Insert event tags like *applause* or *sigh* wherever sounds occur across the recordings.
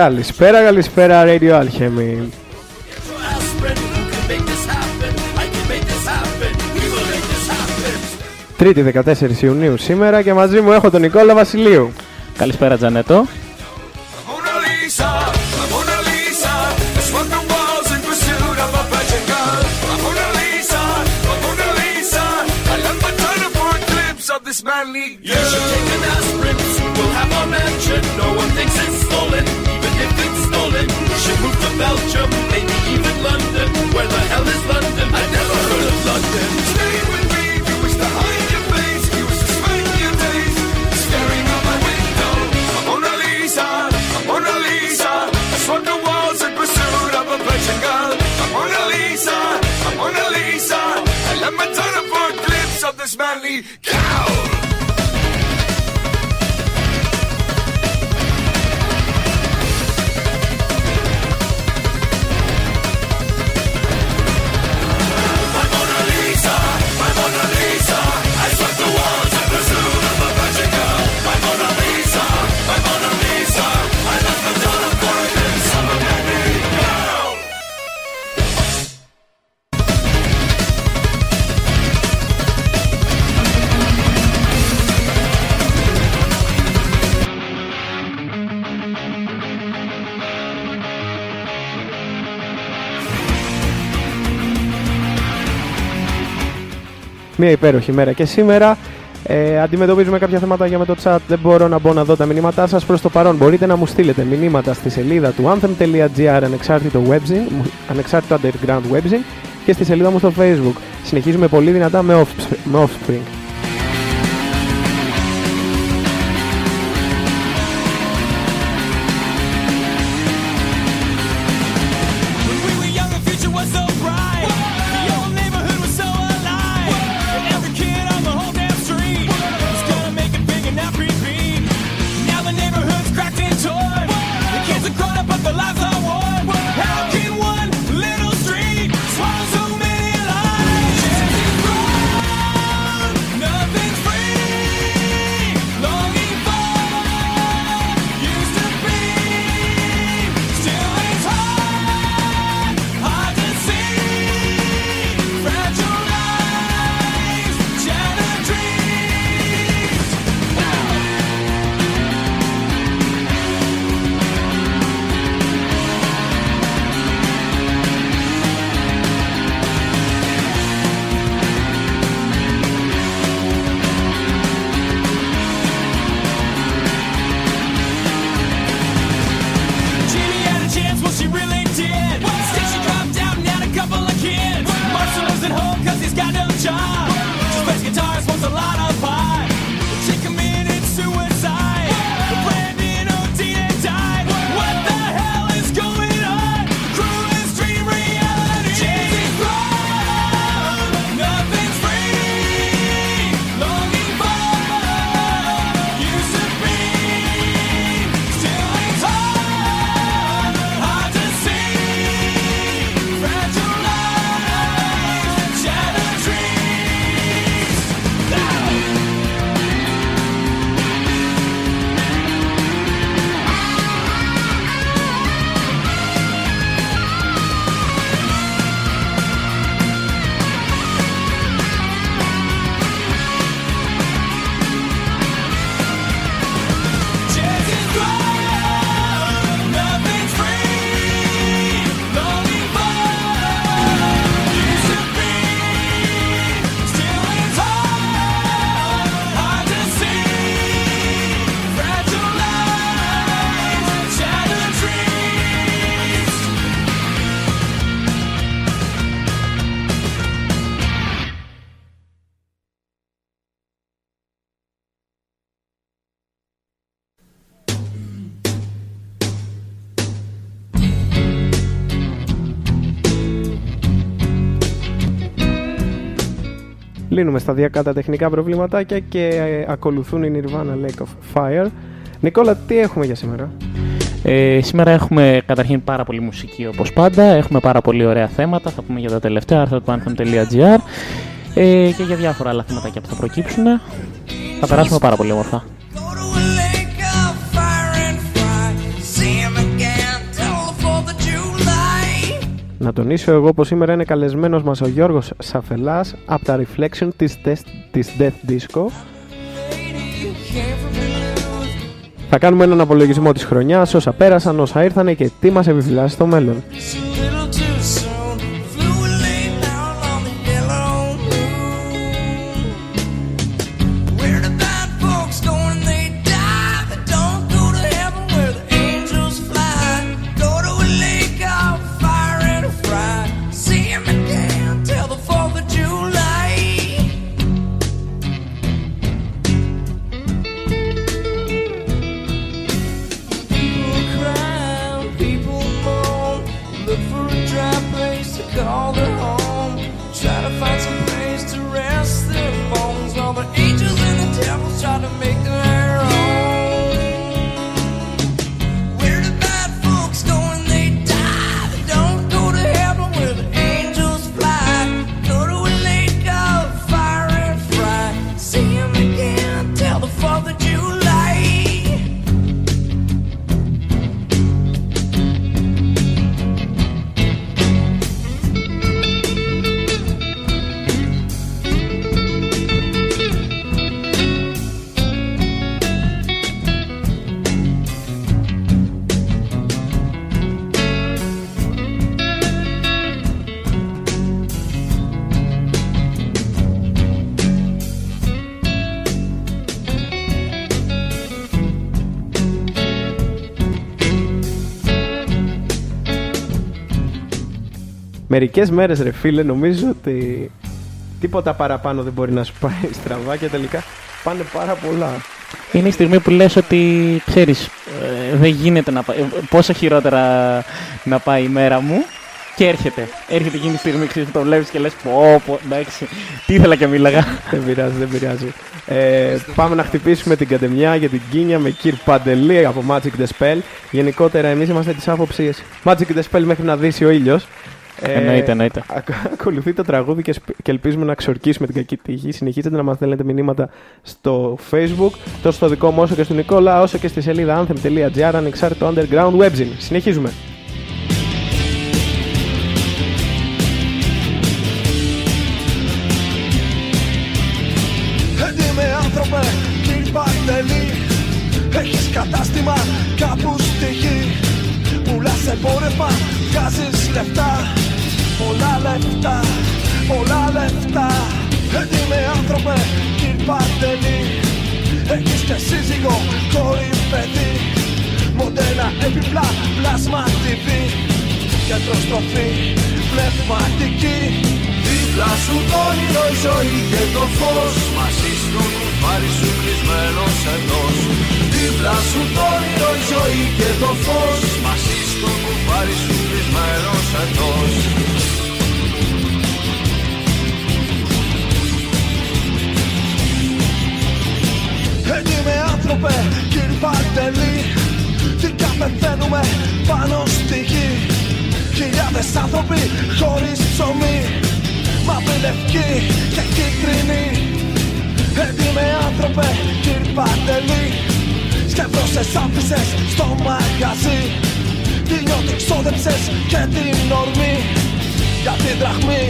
Καλησπέρα, καλησπέρα Radio Alchemy. Τρίτη 14 Ιουνίου σήμερα και μαζί μου έχω τον Νικόλα Βασιλείου. Καλησπέρα Τζανέτο. King. Μια υπέροχη μέρα και σήμερα. Ε, αντιμετωπίζουμε κάποια θέματα για με το chat. Δεν μπορώ να μπω να δω τα μηνύματά σας προς το παρόν. Μπορείτε να μου στείλετε μηνύματα στη σελίδα του anthem.gr ανεξάρτητο webzine, ανεξάρτητο underground webzine και στη σελίδα μου στο facebook. Συνεχίζουμε πολύ δυνατά με offspring. Λύνουμε σταδιακά τα τεχνικά προβληματάκια και ε, ακολουθούν η Nirvana Lake of Fire. Νικόλα, τι έχουμε για σήμερα; Ε, σήμερα έχουμε καταρχήν πάρα πολύ μουσική όπως πάντα, έχουμε πάρα πολύ ωραία θέματα, θα πούμε για τα τελευταία άρθρα του anthem.gr ε, και για διάφορα άλλα θέματα που θα προκύψουν. Θα περάσουμε πάρα πολύ όμορφα. Να τονίσω εγώ πως σήμερα είναι καλεσμένος μας ο Γιώργος Σαφελάς από τα Reflection της, της Death Disco Θα κάνουμε έναν απολογισμό της χρονιάς, όσα πέρασαν, όσα ήρθαν και τι μας επιφυλάσσει στο μέλλον. Μερικές μέρες ρε φίλε νομίζω ότι τίποτα παραπάνω δεν μπορεί να σου πάει στραβά και τελικά πάνε πάρα πολλά. Είναι η στιγμή που λες ότι ξέρεις ε, δεν γίνεται να πάει, ε, πόσο χειρότερα να πάει η μέρα μου και έρχεται. Έρχεται εκείνη τη στιγμή ξέρεις, που το βλέπεις και λες πω πω εντάξει τι ήθελα και μίλαγα. δεν πειράζει δεν πειράζει. Ε, πάμε να χτυπήσουμε την κατεμιά για την κίνια με Κυρ Παντελή από Magic the Spell. Γενικότερα εμείς είμαστε της άποψης Magic the Spell μέχρι να δύσει ο ήλιος. Ε, εννοείται, εννοείται. Ακολουθεί το τραγούδι και, και ελπίζουμε να ξορκίσουμε την κακή τύχη. Συνεχίζετε να μας στέλνετε μηνύματα στο Facebook, τόσο στο δικό μου όσο και στον Νικόλα, όσο και στη σελίδα anthem.gr ανεξάρτητο underground webzine. Συνεχίζουμε. Επιπλά, πλάσμα TV Κεντροστροφή, πνευματική Δίπλα σου το όνειρο, η ζωή και το φως. Μαζί στο κουφάρι σου κλεισμένος εντός. Δίπλα σου το όνειρο, η ζωή και το φως. Μαζί στο κουφάρι σου κλεισμένος εντός. Με άνθρωπε, κύριε Παντελή Τι καπεθαίνουμε πάνω στη γη. Χιλιάδες άνθρωποι χωρίς ψωμί. Μαύρη, λευκή και κίτρινη. Με άνθρωπε, κύριε Παντελή Σκεφτώσες άφησες στο μαγαζί. Τι νιώτη ξόδεψες και την ορμή. Για την δραχμή,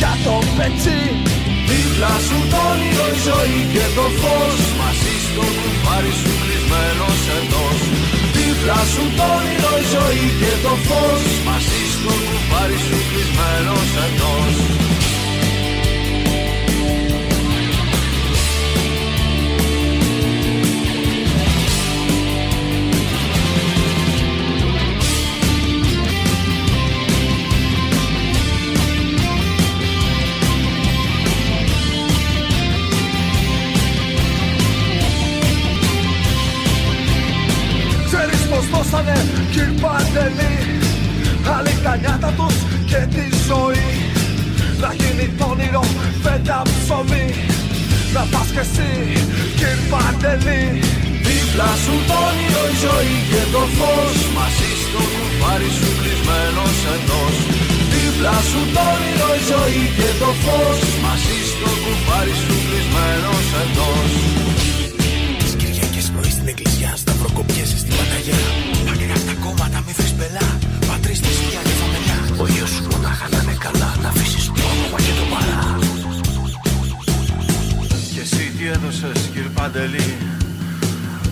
για το πετσί. Δίπλα σου το όνειρο, η ζωή και το φως. Μαζί στο κουφάρι σου κλεισμένος εντός Δίπλα σου το όνειρο, η ζωή και το φως. Μαζί στο κουφάρι σου κλεισμένος εντός δώσανε κύρ Παντελή Άλλοι τα νιάτα τους και τη ζωή. Να γίνει το όνειρο πέτα ψωμί. Να πας κι εσύ κυρ Παντελή Δίπλα σου το όνειρο η ζωή και το φως. Μαζί στο κουφάρι σου κλεισμένος εντός. Δίπλα σου το όνειρο η ζωή και το φως. Μαζί στο κουφάρι σου κλεισμένος εντός. Τις Κυριακές πρωί στην εκκλησιά Σταυροκοπιέσαι στην Παναγιά. Πάνε τα κόμματα μη βρεις πελά. Πατρίς τη σκιά και φαμελιά Ο γιος σου μονάχα να είναι καλά Να αφήσεις το όνομα και το παρά. Και εσύ τι έδωσες κυρ Παντελή;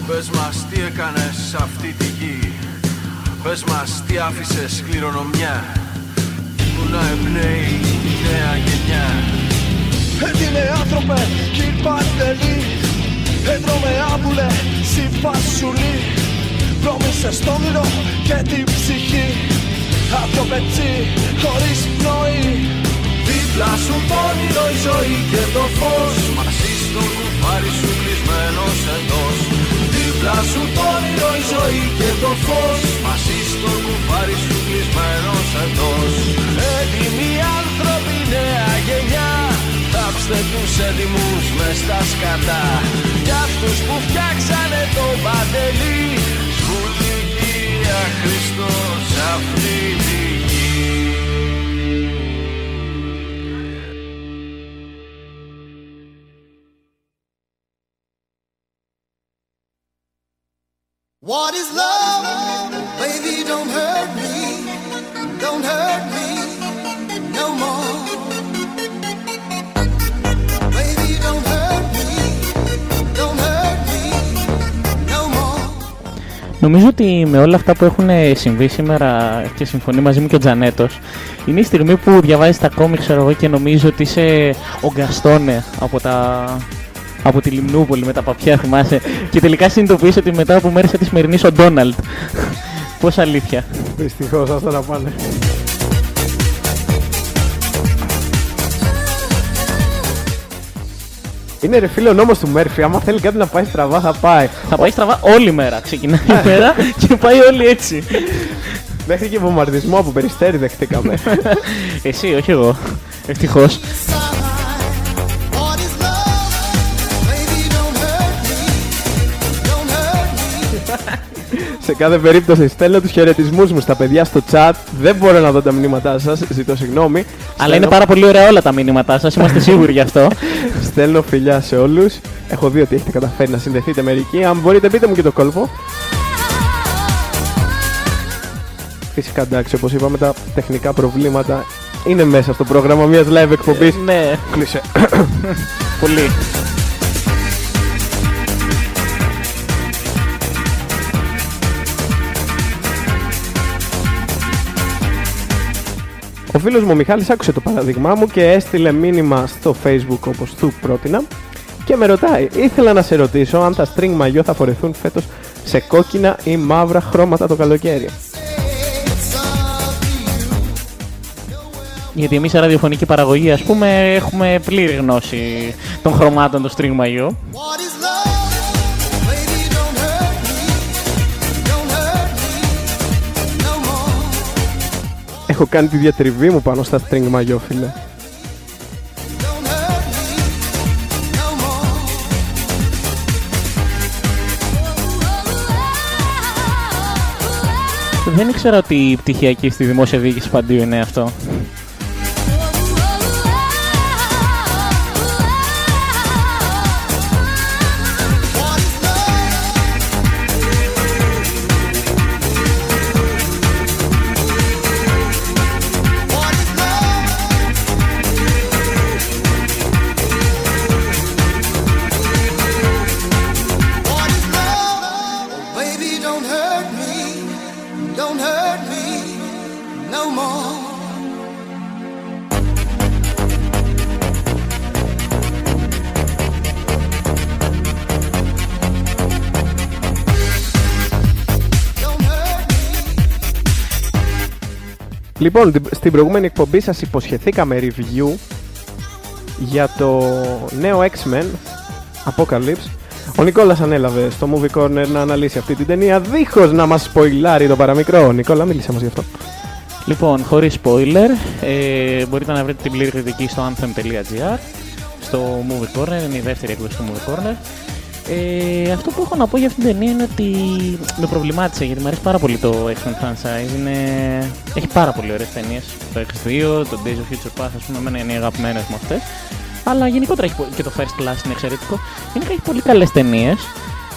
Πες μας τι έκανες σε αυτή τη γη. Πες μας τι άφησες κληρονομιά Που να εμπνέει η νέα γενιά. Έτοιμε άνθρωπε κυρ Παντελή. Έντρωμε άμπουλε σι φασουλή Πρόμησες το όνειρο και την ψυχή. Άνθρωπε τσι χωρίς πνοή. Δίπλα σου το όνειρο η ζωή και το φως. Μαζί στο κουφάρι σου κλεισμένος εντός. Δίπλα σου το όνειρο η ζωή και το φως. Μαζί στο κουφάρι σου κλεισμένος εντός. Έτοιμοι άνθρωποι νέα γενιά. Θάψτε τους έτοιμους μες στα σκατά. Κι αυτούς που φτιάξανε το παντελή Σχουλικία Χριστός αυτή Νομίζω ότι με όλα αυτά που έχουν συμβεί σήμερα και συμφωνεί μαζί μου και ο Τζανέτος είναι η στιγμή που διαβάζεις τα κόμικ ξέρω εγώ και νομίζω ότι είσαι ο Γκαστόνε από τα από τη Λιμνούπολη με τα παπιά θυμάσαι και τελικά συνειδητοποιείς ότι μετά από μέρες της σημερινής ο Ντόναλτ. Πώς αλήθεια. Δυστυχώς, αυτά να πάνε. Είναι ρε φίλε ο νόμος του Μέρφυ. Άμα θέλει κάτι να πάει στραβά, θα πάει. Θα πάει στραβά όλη μέρα. Ξεκινάει η μέρα και πάει όλη έτσι. Μέχρι και βομβαρδισμό από περιστέρι δεχτήκαμε. Εσύ, όχι εγώ. Ευτυχώς. Σε κάθε περίπτωση στέλνω τους χαιρετισμούς μου στα παιδιά στο chat. Δεν μπορώ να δω τα μηνύματά σας, ζητώ συγγνώμη. Αλλά Στέλνω- είναι πάρα πολύ ωραία όλα τα μήνυματά σας, είμαστε *laughs* σίγουροι γι' αυτό. Στέλνω φιλιά σε όλους. Έχω δει ότι έχετε καταφέρει να συνδεθείτε μερικοί. Αν μπορείτε, πείτε μου και το κόλπο. Φυσικά εντάξει, όπως είπαμε, τα τεχνικά προβλήματα είναι μέσα στο πρόγραμμα μιας live εκπομπής. ναι, Κλείσε. πολύ. Ο φίλος μου ο Μιχάλης άκουσε το παράδειγμά μου και έστειλε μήνυμα στο facebook όπως του πρότεινα και με ρωτάει, ήθελα να σε ρωτήσω αν τα string μαγιό θα φορεθούν φέτος σε κόκκινα ή μαύρα χρώματα το καλοκαίρι. Γιατί εμείς σε ραδιοφωνική παραγωγή, ας πούμε, έχουμε πλήρη γνώση των χρωμάτων του string μαγιού. Έχω κάνει τη διατριβή μου πάνω στα string μαγιό, φίλε. Don't hurt me no more. Δεν ήξερα ότι η πτυχιακή στη δημόσια διοίκηση παντίου είναι αυτό. Λοιπόν, την- στην προηγούμενη εκπομπή σας υποσχεθήκαμε review για το νέο X-Men Apocalypse. Ο Νικόλας ανέλαβε στο Movie Corner να αναλύσει αυτή την ταινία δίχως να μας σποιλάρει το παραμικρό. Νικόλα, μίλησε μας γι' αυτό. Λοιπόν, χωρίς spoiler, ε, μπορείτε να βρείτε την πλήρη κριτική στο anthem.gr, στο Movie Corner, είναι η δεύτερη εκδοχή του Movie Corner. Ε, αυτό που έχω να πω για αυτήν την ταινία είναι ότι με προβλημάτισε γιατί μου αρέσει πάρα πολύ το X-Men franchise. Είναι... Έχει πάρα πολύ ωραίες ταινίες. Το X2, το Days of Future Past, ας πούμε, εμένα είναι οι αγαπημένες μου αυτές. Αλλά γενικότερα έχει, πο- και το First Class είναι εξαιρετικό. Γενικά έχει πολύ καλές ταινίες.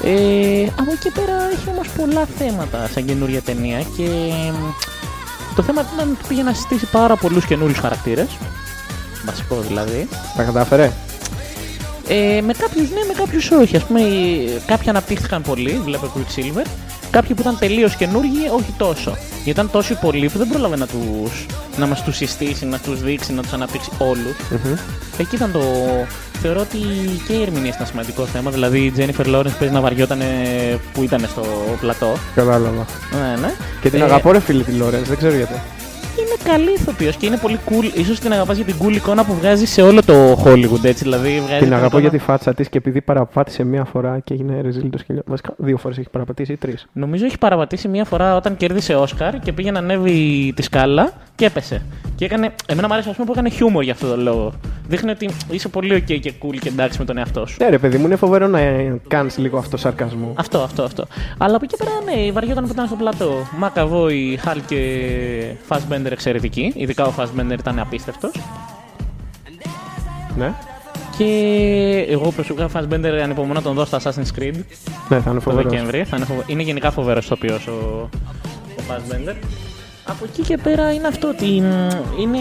Ε, από εκεί πέρα έχει όμως πολλά θέματα σαν καινούργια ταινία και μ, το θέμα ήταν ότι πήγε να συστήσει πάρα πολλούς καινούριους χαρακτήρες. Βασικό δηλαδή. Τα κατάφερε; Ε, με κάποιους ναι, με κάποιους όχι. Α πούμε, οι- κάποιοι αναπτύχθηκαν πολύ, βλέπω Quicksilver. Κάποιοι που ήταν τελείως καινούργοι, όχι τόσο. Γιατί ήταν τόσοι πολλοί που δεν πρόλαβε να, τους, να μας τους συστήσει, να τους δείξει, να τους αναπτύξει όλους. Εκεί ήταν το. Θεωρώ ότι και η ερμηνεία ήταν σημαντικό θέμα. Δηλαδή η Jennifer Lawrence παίζει να βαριόταν που ήταν στο πλατό. Κατάλαβα. Ναι, ναι. Και την Ε, αγαπώ, ρε φίλε, τη Λόρενς, δεν ξέρω γιατί. Είναι καλή ηθοποιός και είναι πολύ cool. σω την αγαπάς για την cool εικόνα που βγάζει σε όλο το Hollywood. Έτσι, δηλαδή βγάζει Την αγαπώ εικόνα- για τη φάτσα της και επειδή παραπάτησε μία φορά και έγινε ρεζίλ το σκυλιό. Βασικά, δύο φορές έχει παραπατήσει ή τρεις. Νομίζω έχει παραπατήσει μία φορά όταν κέρδισε Όσκαρ και πήγε να ανέβει τη σκάλα και έπεσε. Και έκανε. Εμένα μου αρέσει ας πούμε, που έκανε χιούμορ για αυτόν τον λόγο. Δείχνει ότι είσαι πολύ ok και cool και εντάξει με τον εαυτό σου. Ναι, ρε παιδί μου, είναι φοβερό να κάνεις λίγο αυτό σαρκασμό. Αυτό, αυτό, αυτό. Αλλά από εκεί πέρα, ναι, βαριόταν που ήταν στο πλατό. Μακαβόη, Χαλ και Fassbender εξαιρετική. Ειδικά ο Fassbender ήταν απίστευτος. Ναι, Και εγώ προσωπικά Fassbender ανυπομονώ να τον δω στο Assassin's Creed ναι, θα είναι το φοβερός. Δεκέμβρη. Θα είναι, φοβε- είναι γενικά φοβερός ηθοποιό ο, ο Fassbender. Από εκεί και πέρα είναι αυτό ότι μ, είναι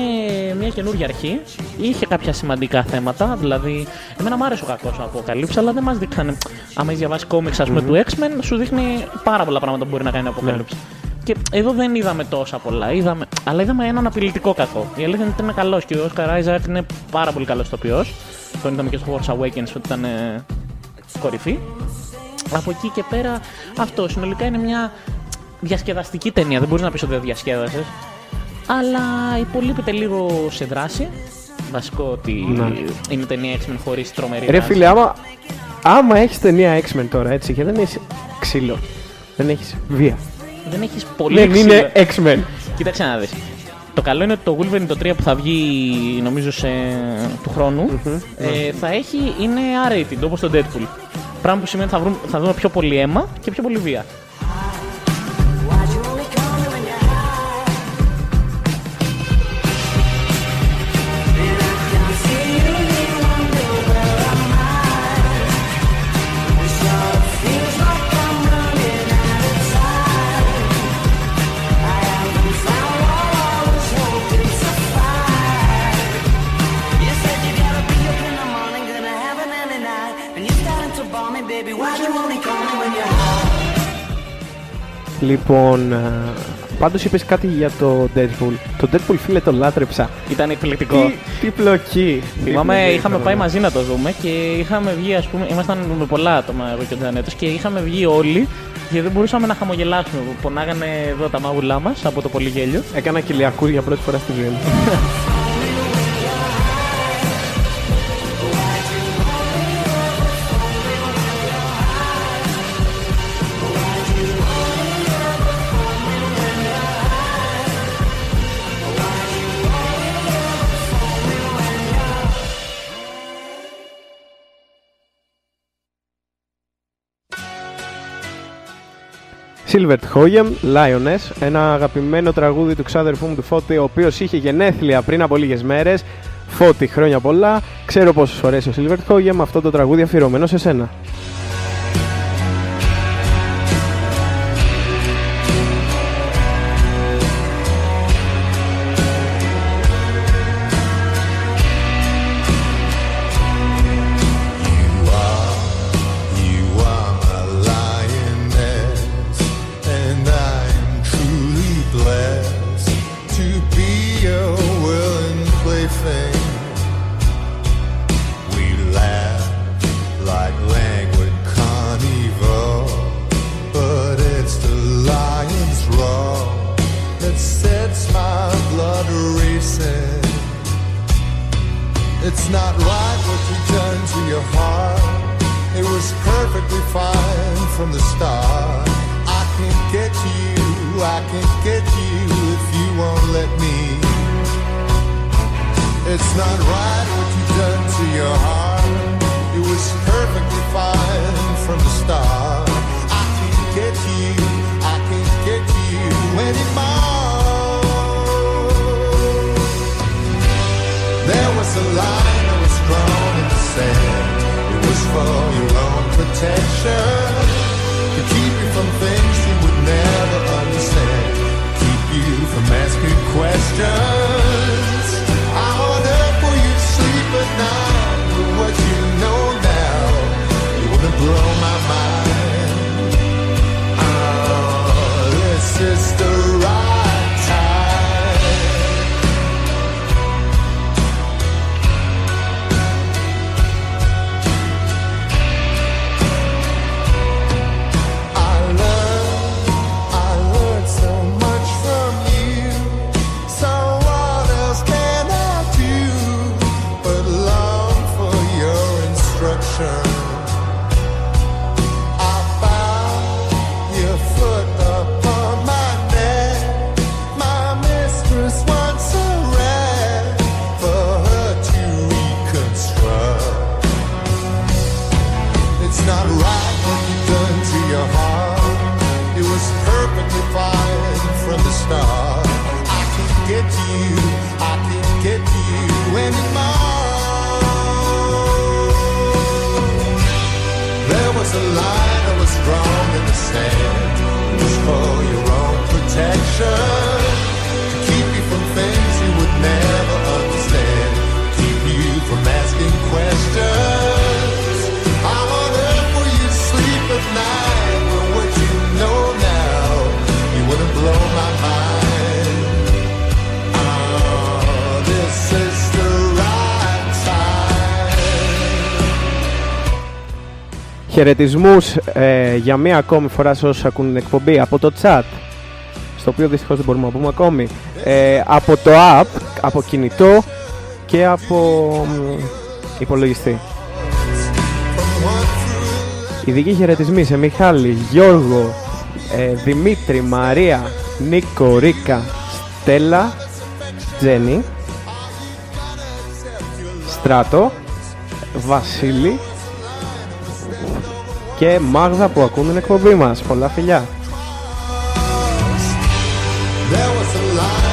μια καινούργια αρχή. Είχε κάποια σημαντικά θέματα. Δηλαδή, εμένα μου άρεσε ο κακός ο Apocalypse, αλλά δεν μας δείξανε. Άμα έχεις διαβάσει κόμιξ, ας πούμε, του X-Men, σου δείχνει πάρα πολλά πράγματα που μπορεί να κάνει ο Apocalypse. Και εδώ δεν είδαμε τόσα πολλά. Είδαμε, αλλά είδαμε έναν απειλητικό κακό. Η αλήθεια είναι ότι είναι καλός και ο Oscar Isaac είναι πάρα πολύ καλός ηθοποιός. Τον είδαμε και στο Force Awakens ότι ήταν ε, κορυφή. Από εκεί και πέρα, αυτό συνολικά είναι μια διασκεδαστική ταινία. Δεν μπορείς να πεις ότι δεν διασκέδασες. Αλλά υπολείπεται λίγο σε δράση. Βασικό ότι Ναι. είναι ταινία X-Men χωρίς τρομερή Ρε δράση. φίλε, άμα, άμα έχεις ταινία X-Men τώρα έτσι και δεν έχει ξύλο, δεν έχεις βία. Δεν έχεις πολύ Δεν ξύλο. είναι X-Men. Κοίταξε να δεις. Το καλό είναι ότι το Wolverine το 3 που θα βγει νομίζω σε... του χρόνου ε, θα έχει, είναι R-rated όπως το Deadpool. Πράγμα που σημαίνει ότι θα, βρούμε, θα δούμε πιο πολύ αίμα και πιο πολύ βία. Λοιπόν, α, πάντως είπες κάτι για το Deadpool. Το Deadpool, φίλε, το λάτρεψα. Ήταν εκπληκτικό. Τι, τι πλοκή. Τι Θυμάμαι, πλοκή είχαμε ήταν, πάει ναι. μαζί να το δούμε και είχαμε βγει, ας πούμε, ήμασταν με πολλά άτομα εγώ και ο Τζανέτος και είχαμε βγει όλοι και δεν μπορούσαμε να χαμογελάσουμε. Πονάγανε εδώ τα μάγουλά μας από το πολύ γέλιο. Έκανα κοιλιακούς για πρώτη φορά στη ζωή μου. *laughs* Silvert Hoyem, Lioness, ένα αγαπημένο τραγούδι του ξάδερφού μου του Φώτη, ο οποίος είχε γενέθλια πριν από λίγες μέρες. Φώτη, χρόνια πολλά. Ξέρω πόσο σου αρέσει ο Silvert Hoyem, αυτό το τραγούδι αφιερωμένο σε σένα. To be your willing plaything. We laugh like languid carnival, but it's the lion's roar that sets my blood racing. It's not right what you've done to your heart. It was perfectly fine from the start. I can't get to you, I can't get you won't let me. It's not right what you've done to your heart. It was perfectly fine from the start. I can't get to you, I can't get to you anymore. There was a line that was drawn in the sand. It was for your own protection. Χαιρετισμούς ε, για μία ακόμη φορά σε όσου ακούν την εκπομπή από το chat. Στο οποίο δυστυχώς δεν μπορούμε να πούμε ακόμη. Ε, από το app, από κινητό και από μ, υπολογιστή. Ειδικοί χαιρετισμοί σε Μιχάλη, Γιώργο, ε, Δημήτρη, Μαρία, Νίκο, Ρίκα, Στέλλα, Τζένι, Στράτο, Βασίλη και Μάγδα που ακούν την εκπομπή μας. Πολλά φιλιά. There was a line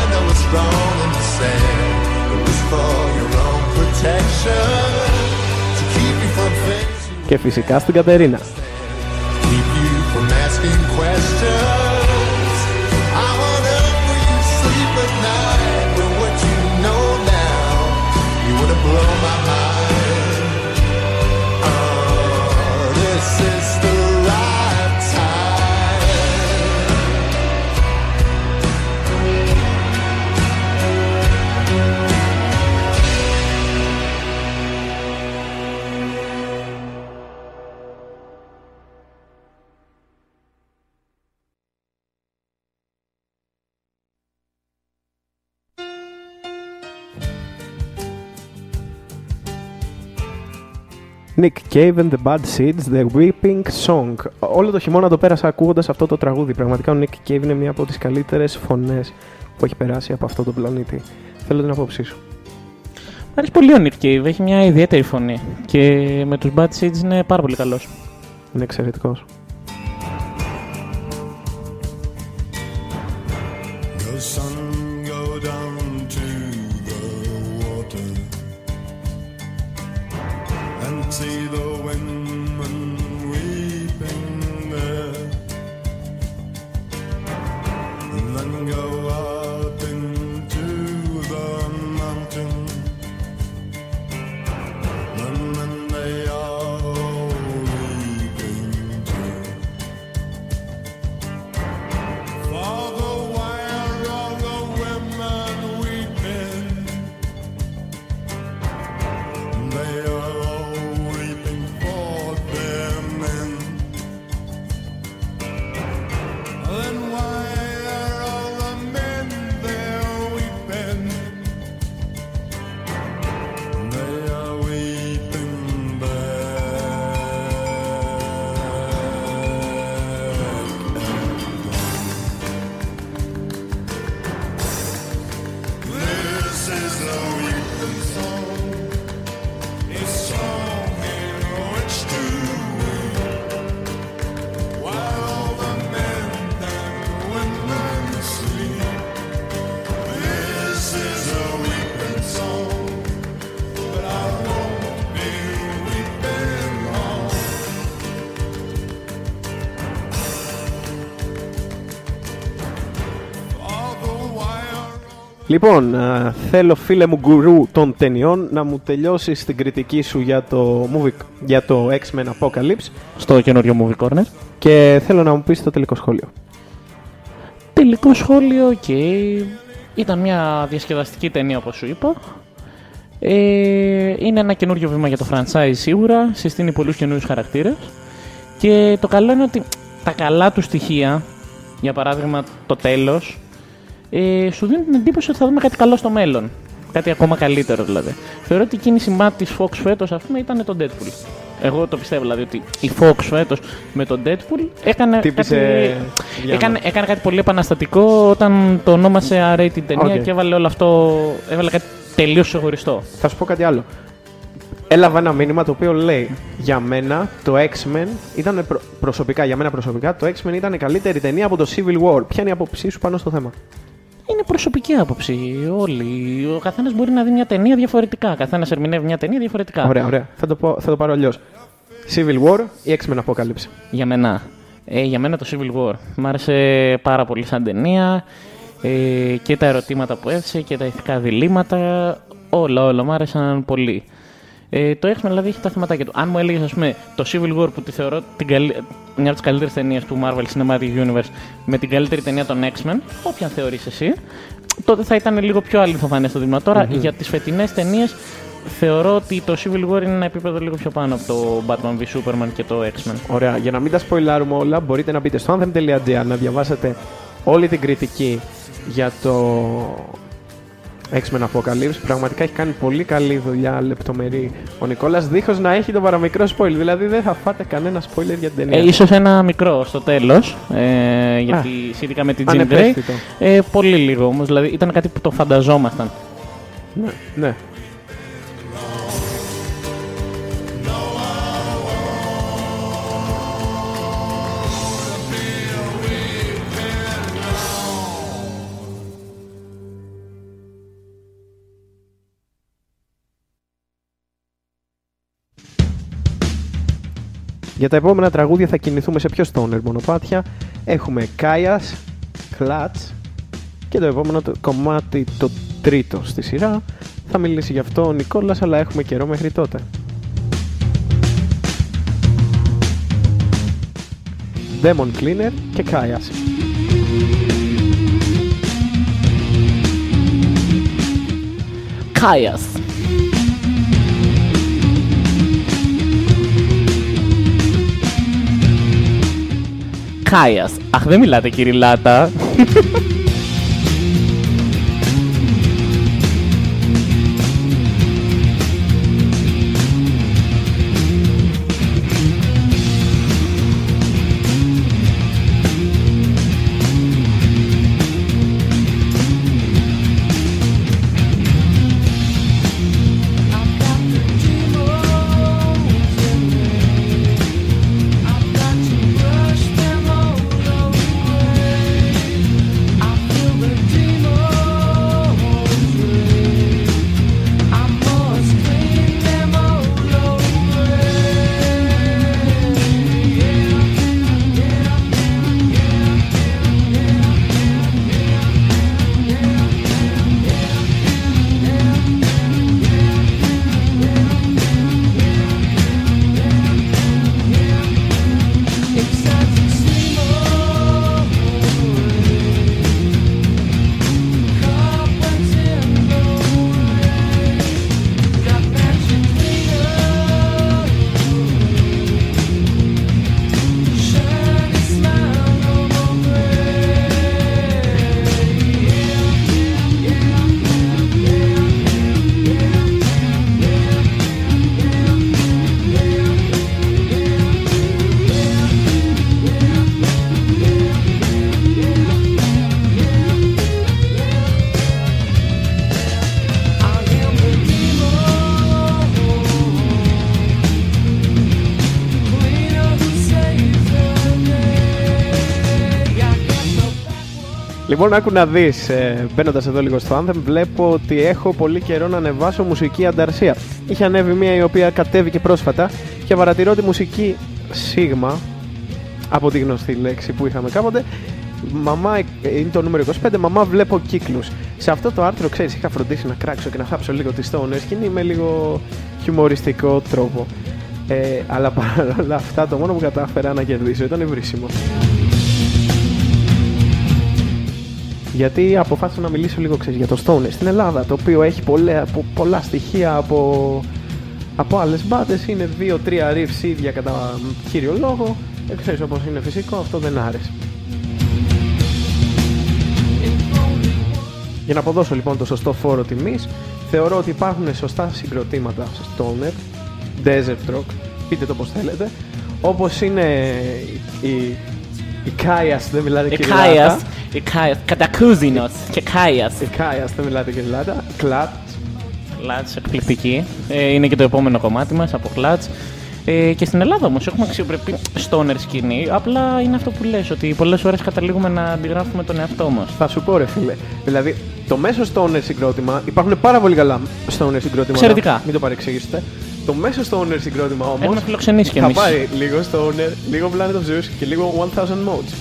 Nick Cave and the Bad Seeds, The Weeping Song. Όλο το χειμώνα το πέρασα ακούγοντας αυτό το τραγούδι. Πραγματικά ο Nick Cave είναι μία από τις καλύτερες φωνές που έχει περάσει από αυτό το πλανήτη. Θέλω την απόψη σου. Μ' αρέσει πολύ ο Nick Cave, έχει μια ιδιαίτερη φωνή. Και με τους Bad Seeds είναι πάρα πολύ καλός. Είναι εξαιρετικός. The sun go Λοιπόν, α, θέλω φίλε μου γκουρού των ταινιών να μου τελειώσεις την κριτική σου για το, movie, για το X-Men Apocalypse Στο καινούριο Movie Corner. και θέλω να μου πεις το τελικό σχόλιο. Τελικό σχόλιο και ήταν μια διασκεδαστική ταινία όπως σου είπα. Ε, είναι ένα καινούριο βήμα για το franchise σίγουρα, συστήνει πολλούς καινούριους χαρακτήρες και το καλό είναι ότι τα καλά του στοιχεία, για παράδειγμα το τέλος, ε, σου δίνουν την εντύπωση ότι θα δούμε κάτι καλό στο μέλλον. Κάτι ακόμα καλύτερο δηλαδή. Θεωρώ ότι η κίνηση ματ της Fox φέτος ας πούμε ήταν το Deadpool. Εγώ το πιστεύω δηλαδή ότι η Fox φέτος με τον Deadpool έκανε, Χτύπησε κάτι, διάνα. έκανε, έκανε κάτι πολύ επαναστατικό όταν το ονόμασε R-rated ταινία Οκ. και έβαλε όλο αυτό, έβαλε κάτι τελείως ξεχωριστό. Θα σου πω κάτι άλλο. Έλαβα ένα μήνυμα το οποίο λέει για μένα το X-Men ήταν προ- προσωπικά, για μένα προσωπικά, το X-Men ήταν καλύτερη ταινία από το Civil War. Ποια είναι η άποψή σου πάνω στο θέμα; Είναι προσωπική άποψη. Όλοι. Ο καθένας μπορεί να δει μια ταινία διαφορετικά. Καθένας ερμηνεύει μια ταινία διαφορετικά. Ωραία, ωραία. Θα το, πω, θα το πάρω αλλιώς. Civval War ή X-Men Apocalypse; Για μένα. Ε, για μένα το Civil War. Μ' άρεσε πάρα πολύ σαν ταινία. Ε, και τα ερωτήματα που έθεσε και τα ηθικά διλήμματα. Όλα, όλα. Μ' άρεσαν πολύ. Ε, το X-Men δηλαδή έχει τα θεματάκια του. Αν μου έλεγες, ας πούμε, το Civil War που τη θεωρώ την καλή... μια από τις καλύτερες ταινίες του Marvel Cinematic Universe με την καλύτερη ταινία των X-Men, όποια θεωρείς εσύ, τότε θα ήταν λίγο πιο αληθοφανές το δείγμα. Τώρα, για τις φετινές ταινίες, θεωρώ ότι το Civil War είναι ένα επίπεδο λίγο πιο πάνω από το Batman v Superman και το X-Men. Ωραία, για να μην τα σποιλάρουμε όλα, μπορείτε να μπείτε στο anthem.gr να διαβάσετε όλη την κριτική για το X-Men Apocalypse. Πραγματικά έχει κάνει πολύ καλή δουλειά, λεπτομερή ο Νικόλας, δίχως να έχει το παραμικρό spoil. Δηλαδή δεν θα φάτε κανένα spoiler για την ταινία. Ε, ίσως ένα μικρό στο τέλος, ε, γιατί σχετικά με την Jean Grey. ανεπαίσθητο. Ε, πολύ λίγο όμως, δηλαδή ήταν κάτι που το φανταζόμασταν. Ναι, ναι. Για τα επόμενα τραγούδια θα κινηθούμε σε πιο stoner μονοπάτια. Έχουμε Κάιας, Κλατς και το επόμενο το κομμάτι, το τρίτο στη σειρά. Θα μιλήσει γι' αυτό ο Νικόλας, αλλά έχουμε καιρό μέχρι τότε. Demon Cleaner και Κάιας. Κάιας. Κάιας. Αχ, δεν μιλάτε κυριλάτα. Λοιπόν, άκου να δεις, ε, μπαίνοντας εδώ λίγο στο Anthem, βλέπω ότι έχω πολύ καιρό να ανεβάσω μουσική ανταρσία. Είχε ανέβει μία η οποία κατέβηκε πρόσφατα και παρατηρώ τη μουσική Σίγμα, από τη γνωστή λέξη που είχαμε κάποτε, Μαμά ε, είναι το νούμερο 25, μαμά βλέπω κύκλους. Σε αυτό το άρθρο, ξέρεις, είχα φροντίσει να κράξω και να θάψω λίγο τη Stoner σκηνή με λίγο χιουμοριστικό τρόπο. Ε, αλλά παρόλα αυτά το μόνο που κατάφερα να κερδίσω ήταν βρήσιμο. Γιατί αποφάσισα να μιλήσω λίγο ξέρεις, για το Stoner στην Ελλάδα, το οποίο έχει πολλά, πο- πολλά στοιχεία από, από άλλες μπάντε. Είναι δύο-τρία riffs ίδια κατά κύριο λόγο. Ε, ξέρεις, όπως είναι φυσικό, αυτό δεν άρεσε. Για να αποδώσω λοιπόν το σωστό φόρο τιμής, θεωρώ ότι υπάρχουν σωστά συγκροτήματα σε Stoner, Desert Rock, πείτε το πώς θέλετε, όπως είναι η, η, η Kaias, δεν μιλάτε και Εκάιας, Εκάιας, κατακούζινος και Εκάιας. Η Kaias, δεν μιλάτε και λάτα. Κλατ. Κλάτς, εκπληκτική. Ε, είναι και το επόμενο κομμάτι μας από Κλάτς. Ε, και στην Ελλάδα όμως έχουμε αξιοπρεπή stoner σκηνή. Απλά είναι αυτό που λες, ότι πολλές φορές καταλήγουμε να αντιγράφουμε τον εαυτό μας. Θα σου πω ρε φίλε. Δηλαδή, το μέσο Stoner συγκρότημα, υπάρχουν πάρα πολύ καλά Stoner συγκρότηματα. Εξαιρετικά. Μην το παρεξηγήσετε. Το μέσο Stoner συγκρότημα όμως. Έχουμε φιλοξενήσει κι Θα εμείς. πάρει λίγο Stoner, λίγο Planet of Zeus και λίγο 1000 Modes.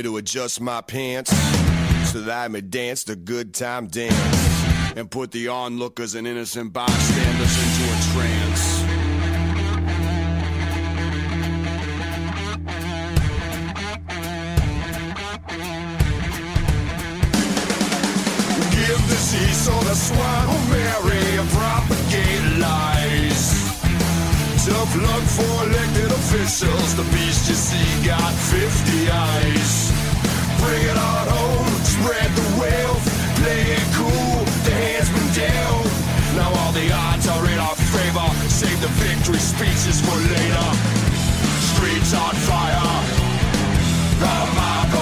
Me to adjust my pants so that I may dance the good time dance and put the onlookers and innocent bystanders into a trance. Give the sea so the swine marry propagate lies. Tough luck for elected officials. The beast you see got 50 eyes. Bring it on home, spread the wealth, play it cool. The hand's been dealt. Now all the odds are in our favor. Save the victory speeches for later. Streets on fire. The mob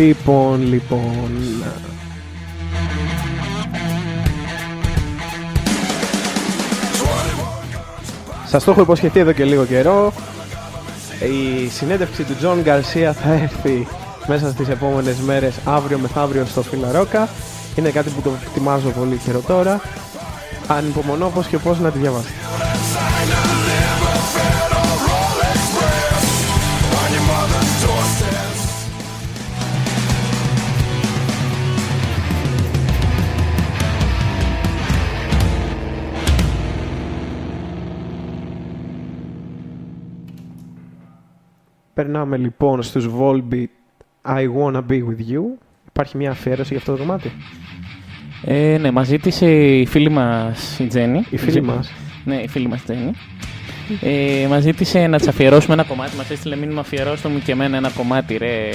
Λοιπόν, λοιπόν. Σας το έχω υποσχεθεί εδώ και λίγο καιρό. Η συνέντευξη του Τζον Γκαρσία θα έρθει μέσα στις επόμενες μέρες, αύριο μεθαύριο στο Φιλαρόκα. Είναι κάτι που το ετοιμάζω πολύ καιρό τώρα. Ανυπομονώ πώς και πώς να τη διαβάσετε. Περνάμε λοιπόν στους Volbeat I Wanna Be With You. Υπάρχει μια αφιέρωση για αυτό το κομμάτι; Ε, ναι, μας ζήτησε η φίλη μας η Τζέννη. Η φίλη μας. Ναι, η φίλη μας Τζέννη. Ε, μας ζήτησε να της αφιερώσουμε ένα κομμάτι. Μας έστειλε μήνυμα αφιερώστε μου και εμένα ένα κομμάτι, ρε.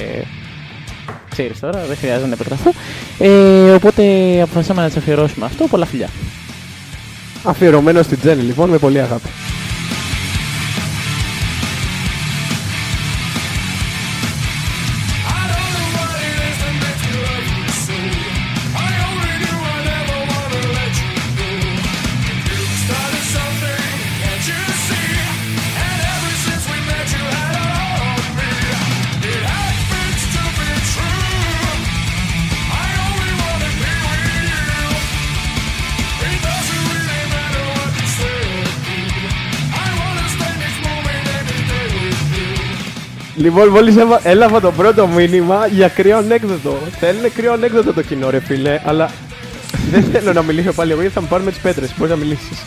Ξέρεις τώρα, δεν χρειάζεται να επεκταθώ. Ε, οπότε αποφασίσαμε να της αφιερώσουμε αυτό. Πολλά φιλιά. Αφιερωμένο στην Τζέννη λοιπόν με πολύ αγάπη. Λοιπόν, μόλις έλαβα το πρώτο μήνυμα για κρύο ανέκδοτο. Θέλουν κρύο ανέκδοτο το κοινό, ρε φίλε, αλλά δεν θέλω να μιλήσω πάλι εγώ γιατί θα μου πάρουμε τις πέτρες. Μπορεί να μιλήσεις.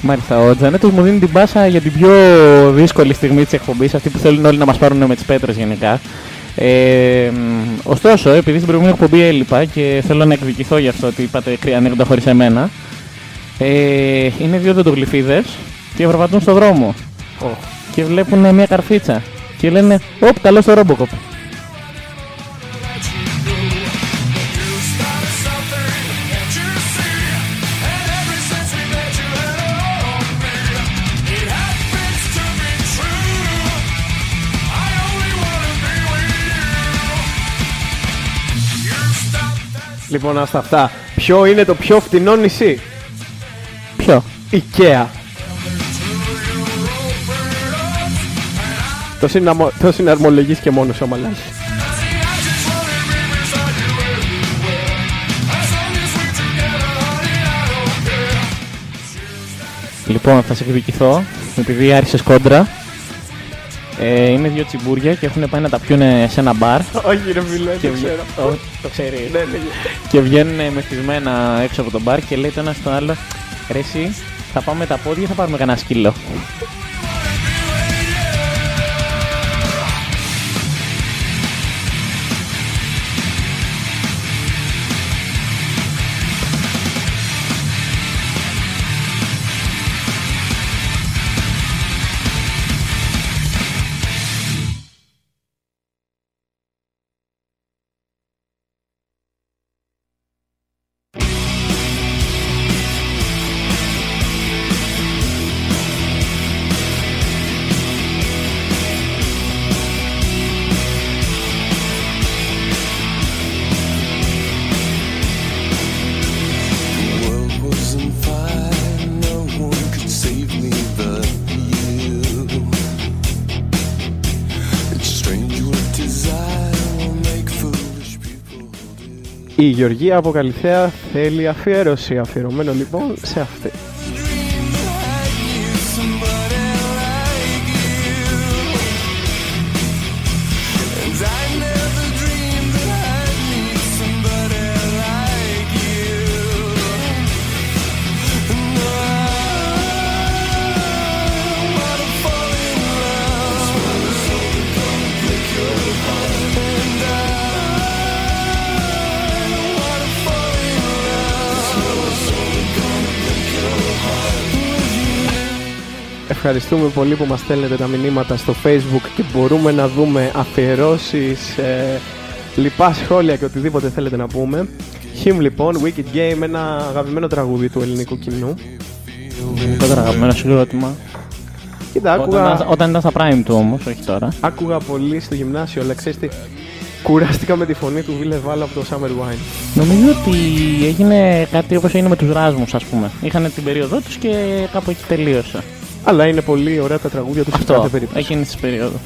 Μάλιστα, ο Τζανέτος μου δίνει την πάσα για την πιο δύσκολη στιγμή της εκπομπής, αυτή που θέλουν όλοι να μας πάρουν με τις πέτρες γενικά. Ε, μ, ωστόσο, επειδή στην προηγούμενη εκπομπή έλειπα και θέλω να εκδικηθώ για αυτό ότι είπατε κρύα ανέκδοτα χωρίς εμένα, ε, είναι δύο δοντογλυφίδες και περπατούν στον δρόμο. Και βλέπουν μια καρφίτσα. Και λένε, Ωπ, καλός στο Robocop. Λοιπόν, αυτά αυτά. Ποιο είναι το πιο φτηνό νησί, Ποιο; Ikea. Το, συναμο... το συναρμολογείς και μόνος ο Μαλάκης. Λοιπόν, θα σε εκδικηθώ, επειδή άρχισες κόντρα. Ε, είναι δύο τσιμπούρια και έχουν πάει να τα πιούνε σε ένα μπαρ. Όχι ρε φίλε, και δεν βγα- ξέρω. Ω, το ξέρεις. Ναι, ναι. Και βγαίνουν μεθυσμένα έξω από το μπαρ και λέει το ένα στο άλλο: Ρε, εσύ, θα πάμε με τα πόδια ή θα πάρουμε κανένα σκύλο; Η Γεωργία από Καλυθέα θέλει αφιέρωση. Αφιερωμένο λοιπόν σε αυτή. Ευχαριστούμε πολύ που μας στέλνετε τα μηνύματα στο facebook και μπορούμε να δούμε αφιερώσεις, ε, λοιπά σχόλια και οτιδήποτε θέλετε να πούμε. Him λοιπόν, Wicked Game, ένα αγαπημένο τραγούδι του ελληνικού κοινού. Γενικότερα αγαπημένο συγκρότημα. Κοίτα, Όταν, ήταν- άκουγα, όταν ήταν στα prime του όμως, όχι τώρα. άκουγα πολύ στο γυμνάσιο, αλλά ξέρεις τι, Κουράστηκα με τη φωνή του Βίλε Βάλα από το Summer Wine. Νομίζω ότι έγινε κάτι όπως έγινε με τους Ράσμους ας πούμε. Είχαν την περίοδό τους και κάπου εκεί τελείωσε. Αλλά είναι πολύ ωραία τα τραγούδια τους σε κάθε Αυτό, περίπτωση. εκείνη της περίοδο.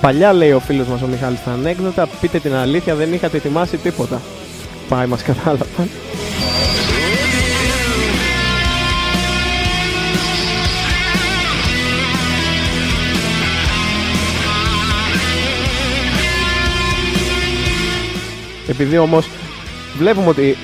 Παλιά λέει ο φίλος μας ο Μιχάλης στα ανέκδοτα, πείτε την αλήθεια δεν είχατε ετοιμάσει τίποτα. Πάει μας κατάλαβαν. Επειδή όμως βλέπουμε ότι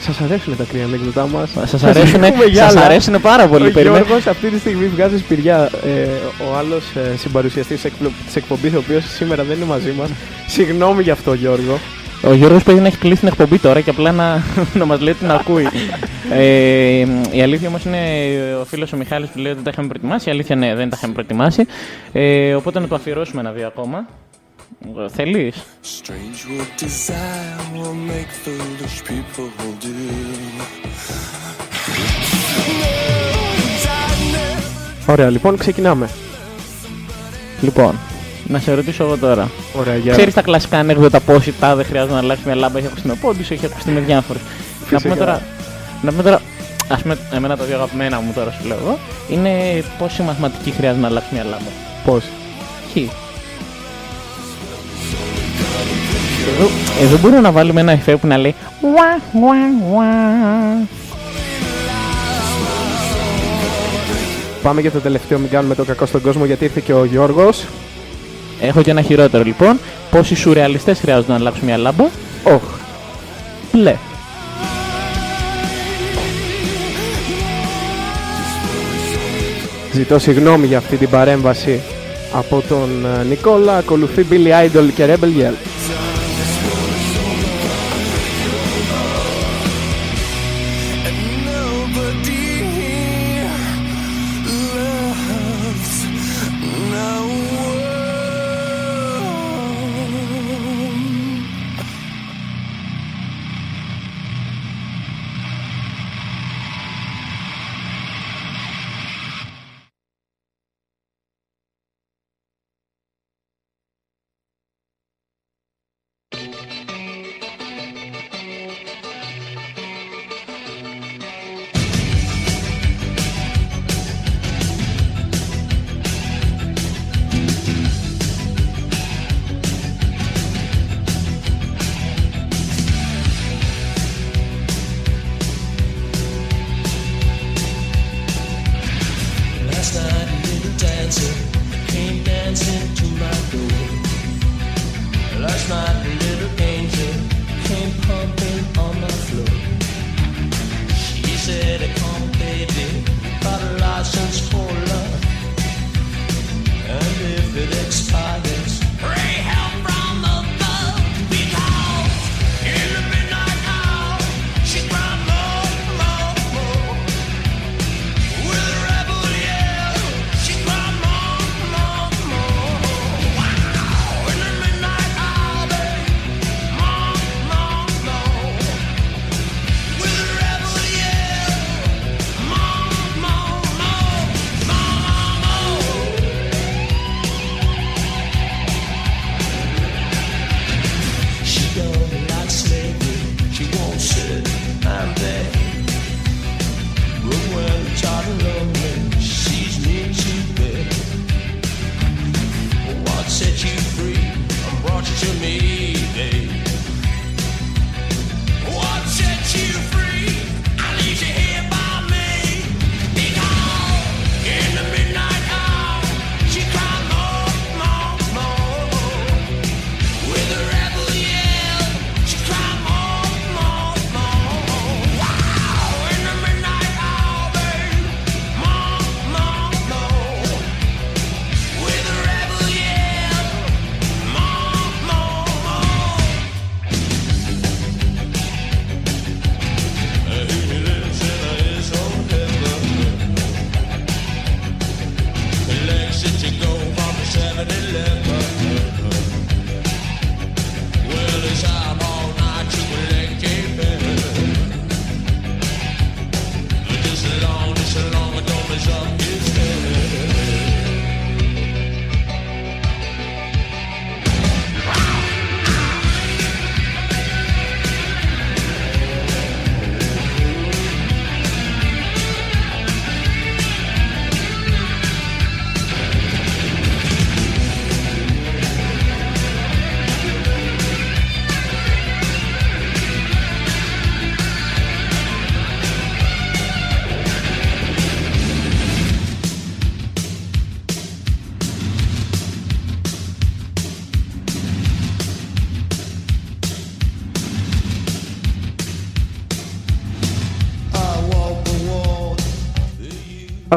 σας αρέσουν τα κρύα ανέκδοτά μας. Σας αρέσουνε, έχουμε σας γυάλα. αρέσουνε πάρα πολύ. Ο Περιμέ- Γιώργος αυτή τη στιγμή βγάζει σπηριά. Ε, ο άλλος ε, συμπαρουσιαστής εκπλο- της εκπομπής, ο οποίος σήμερα δεν είναι μαζί μας. Συγγνώμη γι' αυτό Γιώργο. Ο Γιώργος παίζει να έχει κλείσει την εκπομπή τώρα και απλά να, *laughs* να μας λέει ότι την ακούει. ε, η αλήθεια όμως είναι ο φίλος ο Μιχάλης που λέει ότι δεν τα είχαμε προετοιμάσει. Η αλήθεια ναι, δεν τα είχαμε προετοιμάσει. Ε, οπότε να το αφιερώσουμε ένα-δύο ακόμα. Ε, Θέλεις; Strange what desire will make foolish people do. Ωραία, λοιπόν, ξεκινάμε. Λοιπόν, να σε ρωτήσω εγώ τώρα. Ωραία, για... Ξέρεις τα κλασικά ανέκδοτα πόσοι τάδε χρειάζεται να αλλάξεις μια λάμπα, έχει ακουστεί με πόντους, έχει ακουστεί με διάφορους. Να Φυσικά. πούμε τώρα, να πούμε τώρα, ας πούμε, εμένα τα δύο αγαπημένα μου τώρα σου λέω εγώ, είναι πόση μαθηματική χρειάζεται να αλλάξεις μια λάμπα. Πώς; Χ. Εδώ, εδώ μπορούμε να βάλουμε ένα εφέ που να λέει Ουα, ουα, ουα. Πάμε για το τελευταίο, μην κάνουμε το κακό στον κόσμο, γιατί ήρθε και ο Γιώργος. Έχω και ένα χειρότερο λοιπόν. Πόσοι σουρεαλιστές χρειάζονται να αλλάξουν μια λάμπα; Οχ. Μπλε. Ζητώ συγγνώμη για αυτή την παρέμβαση από τον ε, Νικόλα. Ακολουθεί Billy Idol και Rebel Yell.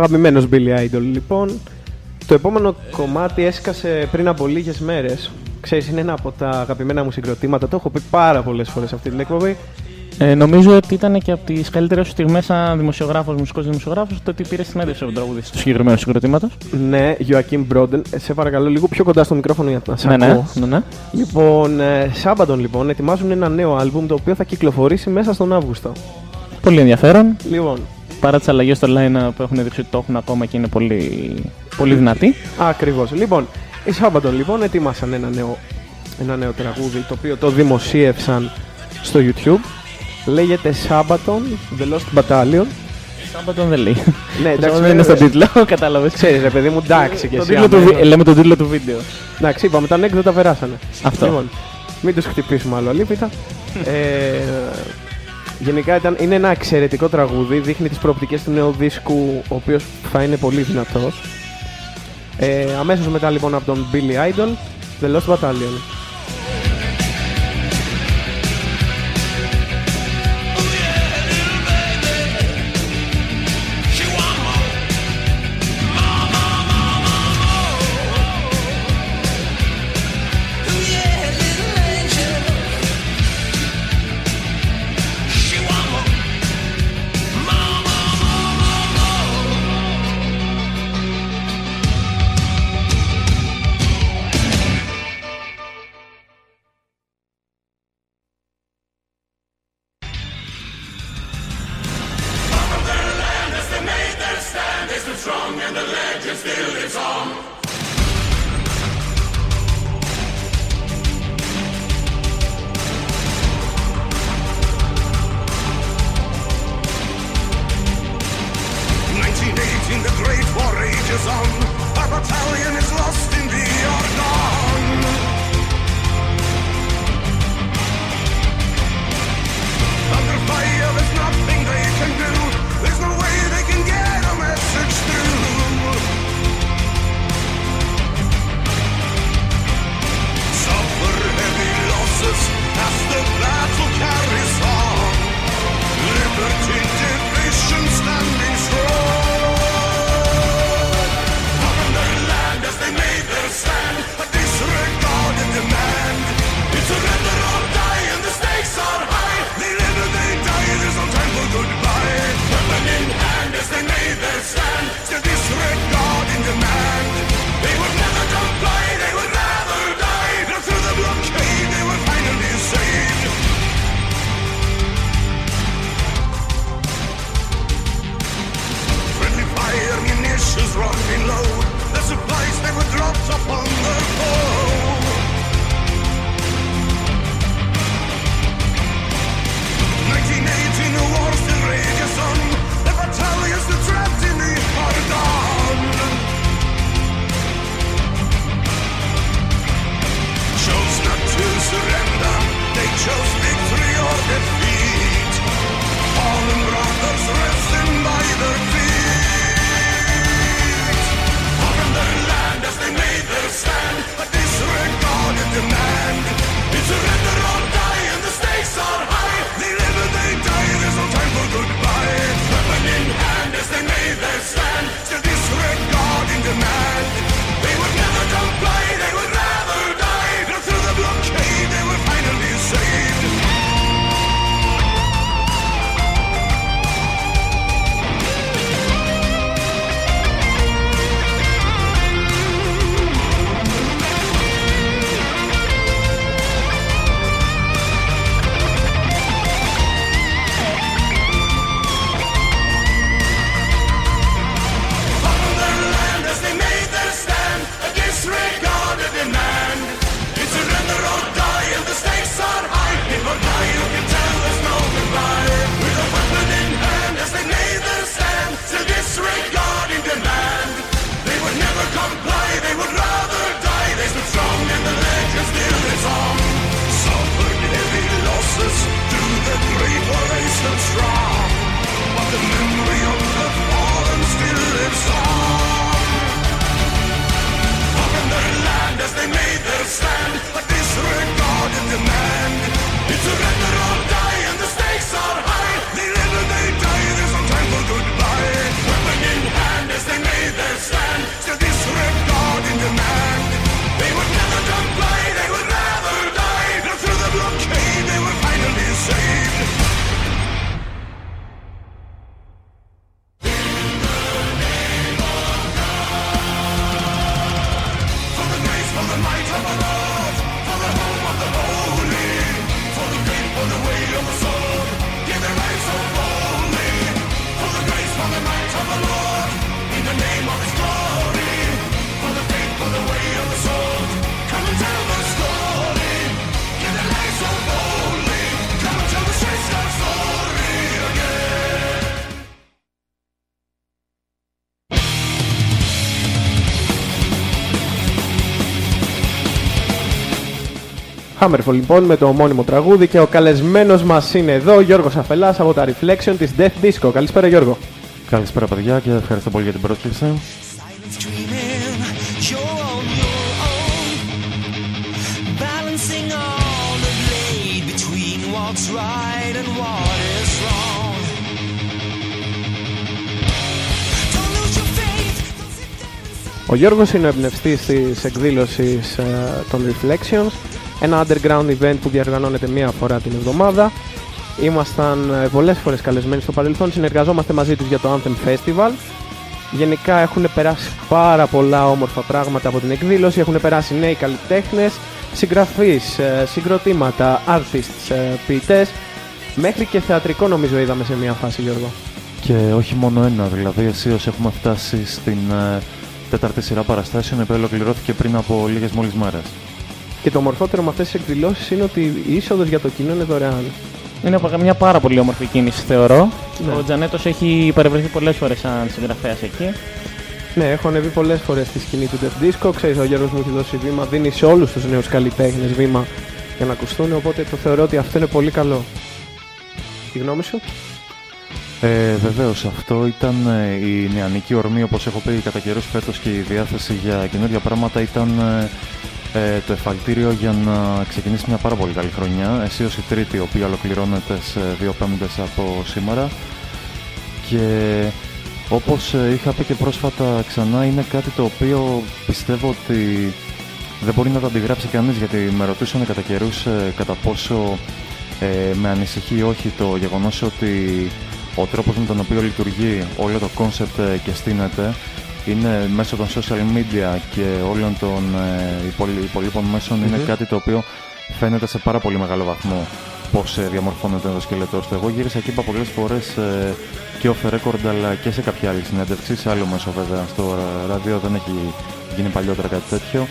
Αγαπημένος Billy Idol λοιπόν. Το επόμενο κομμάτι έσκασε πριν από λίγες μέρες. Ξέρεις, είναι ένα από τα αγαπημένα μου συγκροτήματα. Το έχω πει πάρα πολλές φορές αυτή την εκπομπή. Ε, νομίζω ότι ήταν και από τις καλύτερες σου στιγμές σαν δημοσιογράφος, μουσικός δημοσιογράφος, το ότι πήρε συνέντευξη από τον τραγουδιστή του συγκεκριμένους συγκροτήματος. Ναι, Joachim Broden. Ε, Σε παρακαλώ λίγο πιο κοντά στο μικρόφωνο για να σε Ναι, ναι, ακούω. ναι, ναι. Λοιπόν, ε, Σάμπαντον λοιπόν ετοιμάζουν ένα νέο άλμπουμ το οποίο θα κυκλοφορήσει μέσα στον Αύγουστο. Πολύ ενδιαφέρον. Λοιπόν, Παρά τις αλλαγές στο line που έχουν δείξει ότι το έχουν ακόμα και είναι πολύ, πολύ δυνατή. ακριβώς. Λοιπόν, οι Σάμπαντον λοιπόν ετοίμασαν ένα νέο, ένα νέο τραγούδι το οποίο το δημοσίευσαν στο YouTube. Λέγεται Sabaton The Lost Battalion. Σάμπατον δεν λέει. Ναι, *laughs* εντάξει, δεν είναι στο βέβαια. τίτλο, *laughs* κατάλαβες. Ξέρεις ρε παιδί μου, εντάξει και Το εσύ. τίτλο του, αμέσως. βι- λέμε τον τίτλο του βίντεο. Εντάξει, είπαμε, τα ανέκδοτα περάσανε. Αυτό. Λοιπόν, μην τους χτυπήσουμε άλλο αλήπητα. *laughs* ε, γενικά ήταν, είναι ένα εξαιρετικό τραγούδι, δείχνει τις προοπτικές του νέου δίσκου, ο οποίος θα είναι πολύ δυνατός. Ε, αμέσως μετά λοιπόν από τον Billy Idol, The Lost Battalion. Hammerfall λοιπόν με το ομώνυμο τραγούδι και ο καλεσμένος μας είναι εδώ, ο Γιώργος Αφελάς από τα Reflection της Death Disco. Καλησπέρα Γιώργο. Καλησπέρα παιδιά και ευχαριστώ πολύ για την πρόσκληση. dreaming you're on your own balancing on the blade between what's right and what is wrong don't lose your faith don't sit there and Ο Γιώργος είναι ο εμπνευστής της εκδήλωσης ε, των Reflections, ένα underground event που διοργανώνεται μία φορά την εβδομάδα. Ήμασταν ε, πολλές φορές καλεσμένοι στο παρελθόν, συνεργαζόμαστε μαζί τους για το Anthem Festival. Γενικά έχουν περάσει πάρα πολλά όμορφα πράγματα από την εκδήλωση, έχουν περάσει νέοι καλλιτέχνες, συγγραφείς, ε, συγκροτήματα, artists, ε, ποιητές, μέχρι και θεατρικό νομίζω είδαμε σε μία φάση Γιώργο. Και όχι μόνο ένα, δηλαδή αισίως έχουμε φτάσει στην ε, τέταρτη σειρά παραστάσεων, η οποία ολοκληρώθηκε πριν από λίγες μόλις μέρες. Και το μορφότερο με αυτές τις εκδηλώσεις είναι ότι η είσοδος για το κοινό είναι δωρεάν. Είναι μια πάρα πολύ όμορφη κίνηση, θεωρώ. Ναι. Ο Τζανέτος έχει παρευρεθεί πολλές φορές σαν συγγραφέας εκεί. Ναι, έχω ανεβεί πολλές φορές στη σκηνή του Death Disco. Ξέρεις, ο Γιώργο μου έχει δώσει βήμα, δίνει σε όλους τους νέους καλλιτέχνες βήμα για να ακουστούν. Οπότε το θεωρώ ότι αυτό είναι πολύ καλό. Η γνώμη σου; Ε, Βεβαίως, αυτό ήταν ε, η νεανική ορμή, όπως έχω πει κατά καιρούς φέτος και η διάθεση για καινούργια πράγματα ήταν ε, ε, το εφαλτήριο για να ξεκινήσει μια πάρα πολύ καλή χρονιά. Εσύ η τρίτη, η οποία ολοκληρώνεται σε δύο πέμπτες από σήμερα. Και όπως ε, είχα πει και πρόσφατα ξανά, είναι κάτι το οποίο πιστεύω ότι δεν μπορεί να το αντιγράψει κανείς, γιατί με ρωτούσαν κατά καιρούς ε, κατά πόσο ε, με ανησυχεί ή όχι το γεγονός ότι ο τρόπος με τον οποίο λειτουργεί όλο το κόνσεπτ ε, και στήνεται είναι μέσω των social media και όλων των ε, υπολοι- υπολείπων μέσων είναι κάτι το οποίο φαίνεται σε πάρα πολύ μεγάλο βαθμό πώς ε, διαμορφώνεται το σκελετό του. Εγώ γύρισα και είπα πολλές φορές ε, και off the record αλλά και σε κάποια άλλη συνέντευξη, σε άλλο μέσο βέβαια, στο ρα- ραδίο δεν έχει γίνει παλιότερα κάτι τέτοιο,